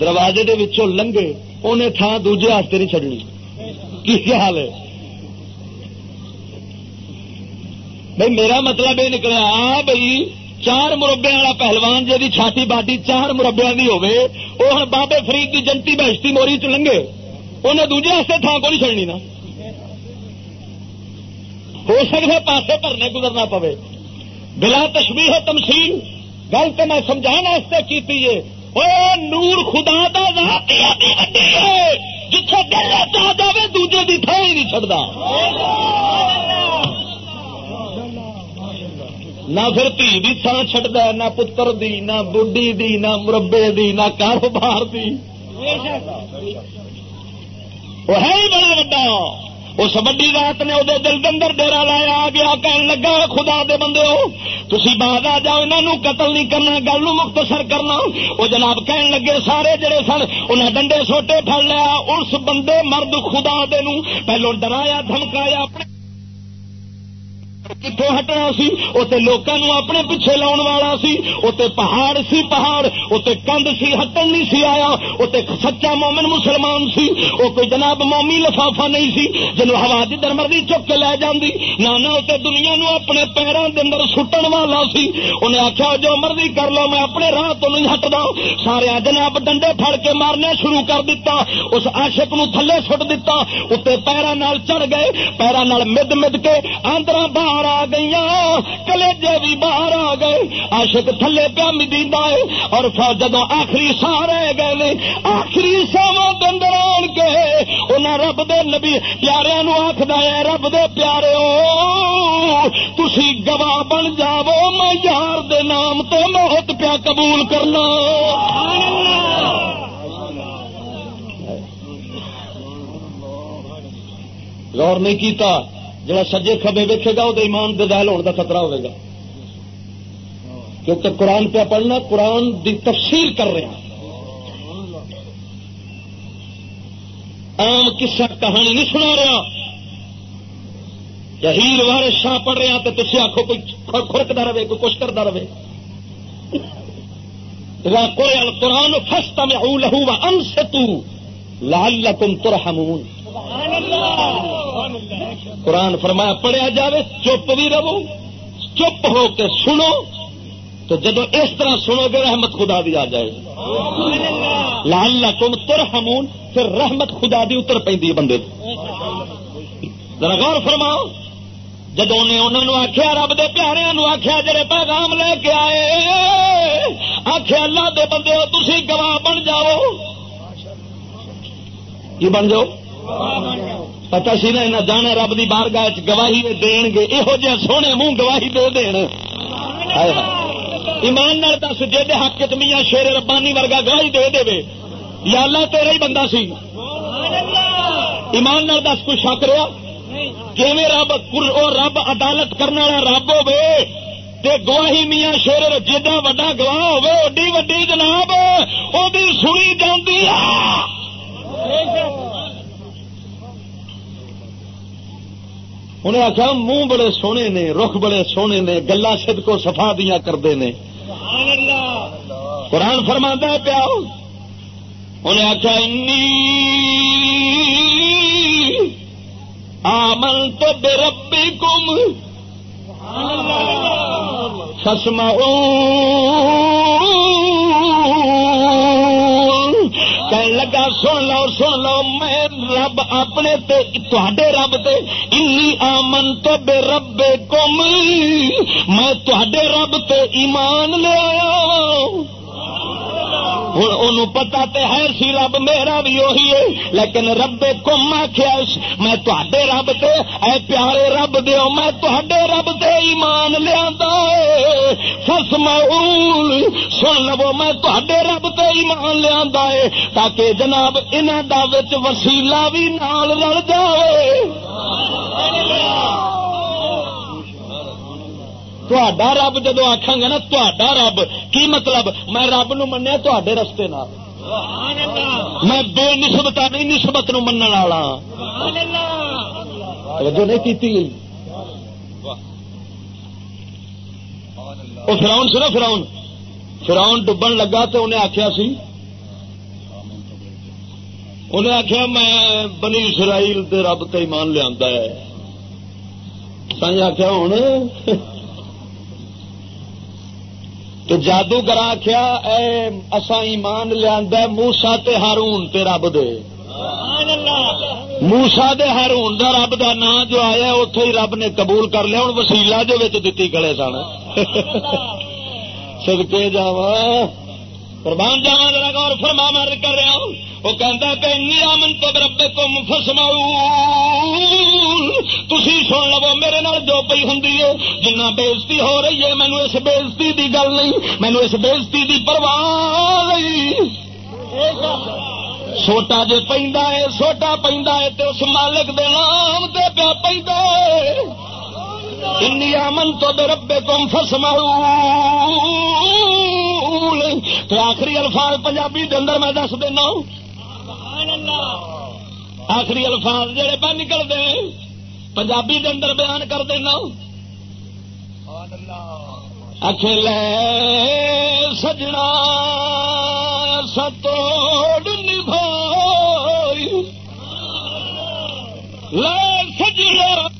A: دروازے دے وچوں لنگے انہیں تھان دوجے ہاستے نہیں چڈنی کی حال ہے؟ بھائی میرا مطلب یہ نکلا آ بھائی چار مربے والا پہلوان جی چھاتی باٹی چار مربیا کی ہوے وہ ہوں بابے فرید کی جنتی بہشتی موری چ لنگے۔ انہیں دوجے ہاستے تھان کو نہیں چڑنی نا۔ ہو سکتا پاسے بھرنے گزرنا پوے۔ بلا تشبیح تمثیل۔ گل تو میں سمجھا کی نور خدا دا جتھے دل چاہ جائے دوجے کی تھان ہی نہیں چڑتا نہ پھر تھی بھی تھان چڑھتا نہ پتر دی، نہ بڈی دی، نہ مربے دی، نہ کاروبار دی۔ وہ ہے ہی بڑا وا اس وڈی رات نے وہ دل دندر ڈیرا لایا، آ گیا، کہن لگا، خدا دے بندے ہو تھی بعد آ جاؤ انہوں قتل نہیں کرنا، گل مختصر کرنا۔ وہ جناب کہن لگے، سارے جڑے سن انہیں ڈنڈے سوٹے پڑ لیا، اس بندے مرد خدا دے نو، پہلو ڈرایا، دھمکایا، اپنے کتوں ہٹنا سی؟ اتنے لوگوں اپنے پیچھے لاؤن والا سی۔ اتنے پہاڑ سی پہاڑ اتنے کند سی ہٹن نہیں سی آیا۔ اتنے سچا مومن مسلمان سی۔ وہ کوئی جناب مومی لفافا نہیں سی۔ جنو ہوا جدھر مرضی چک کے لے جاندی۔ نہ اتنے دنیا نو اپنے پیروں کے اندر سٹن والا سی۔ انہیں آخیا جو مرضی کر لو، میں اپنے راہ تو نہیں ہٹ ہٹدا۔ سارے جناب ڈنڈے پھڑ کے مارنے شروع کر دیتا اس عاشق نو تھلے سٹ دیتا اتنے پیروں چڑھ گئے۔ پیروں مد مد کے آندرا باہر باہر آ گئی کلیجے بھی باہر آ گئے آشک تھلے پیا مدی ہے اور جدو آخری سا رہ گئے آخری ساوا دندر آن کے انہیں رب دے نبی پیارے آخد ہے رب دے پیارے تھی گواہ بن جاو میں یار دے نام تو موت پیا قبول کرنا غور نہیں کیتا جڑا سجے کبے ویکے گا وہ ایمان دہل ہونے کا خطرہ ہوگا کیونکہ قرآن پہ پڑھنا، قرآن دی تفصیل کر رہے ہیں۔ عام کسا کہانی نہیں سنا رہا۔ یا ہیل وار شاہ پڑھ رہا تو تھی آخو کوئی خورکتا رہے، کوئی کچھ کرتا رہے۔ قرآن فستا میں لہو ان سے لال تم ترحمون قرآن فرمایا، پڑھیا جائے چپ بھی رہو، چپ ہو کے سنو، تو جدو اس طرح سنو گے، رحمت خدا دی آ جائے لال تم تر ہمون پھر رحمت خدا دی اتر پہ بندے ذرا غور فرماؤ، جدو نے انہوں آخیا رب دے پیارے آخیا جڑے پیغام لے کے آئے آخیا اللہ دے بندے ہو تھی گواہ بن جاؤ۔ کی بن جاؤ؟ پتا سی نا انہیں جانا رب دی بارگاہ گواہی دین گے یہو جہ سونے منہ گواہی دے دین۔ ایمان دس جی حق میاں شیر ربانی ورگا گواہی دے دے یا اللہ تیرا ہی بندہ سی۔ ایمان دس، کوئی شک رہا کہ رب رب عدالت کرنے والا رب تے گواہی میاں شیر جا وا گواہ ہوڈی وڈی جناب وہ سنی جاتی انہیں آخیا منہ بڑے سونے نے، رخ بڑے سونے نے، گلا سد کو سفا دیا کرتے ہیں قرآن فرما پیا انہیں آخیا آمن تو بے ربی کم سسما لگا، سن لو سن لو، میں رب اپنے تے رب تے، انی آمن تو بے رب کم میں تے رب تے ایمان لے آیا ہوں ان پتا تے ہے سی رب میرا بھی وہی ہے، لیکن رب کم آخیا میں تے رب تے، اے پیارے رب دیو، میں تے رب تے ایمان لیا فس مول سن لو، میں تے رب تے ایمان لیا تاکہ جناب انہوں دا وسیلہ بھی نال رل جائے تا رب جدو آخا گا نا تا رب کی مطلب میں رب نو منیا تے رستے میں بے نسبت نہیں نسبت نو من والا جو نہیں کی وہ فراؤن نا فراؤن فراؤن ڈبن لگا تو انہیں آخیا سی انہیں آخیا میں بنی اسرائیل دے رب تے ایمان لیا سائیں آخیا ہوں تو جادوگر آخیا اسا ایمان لیا موسا ہارون تے رب دے۔ موسا دے ہارون دا رب دا نام جو آیا اتے ہی رب نے قبول کر لیا ہوں وسیلا جو دتی گلے سن۔ سدکے جا قربان جاوا ذرا غور فرما مر کر رہا ہوں۔ وہ کہتا کہ امن تو ربے کو فسما تھی سن لو میرے نال جو پی ہوں جنہ بےزتی ہو رہی ہے مینو اس بےزتی دی گل نہیں مینو اس بےزتی دی پرواہ نہیں۔ سوٹا جی پہ سوٹا پہ اس مالک دے نام دے پیا پہ من تو بے ربے کم فسما آخری الفاظ پنجابی اندر میں دس دینا۔ آخری الفاظ جڑے پہ نکلتے پنجابی دے اندر بیان کر دینا. اکھل سجنا ستوڑ نبھائی۔ لے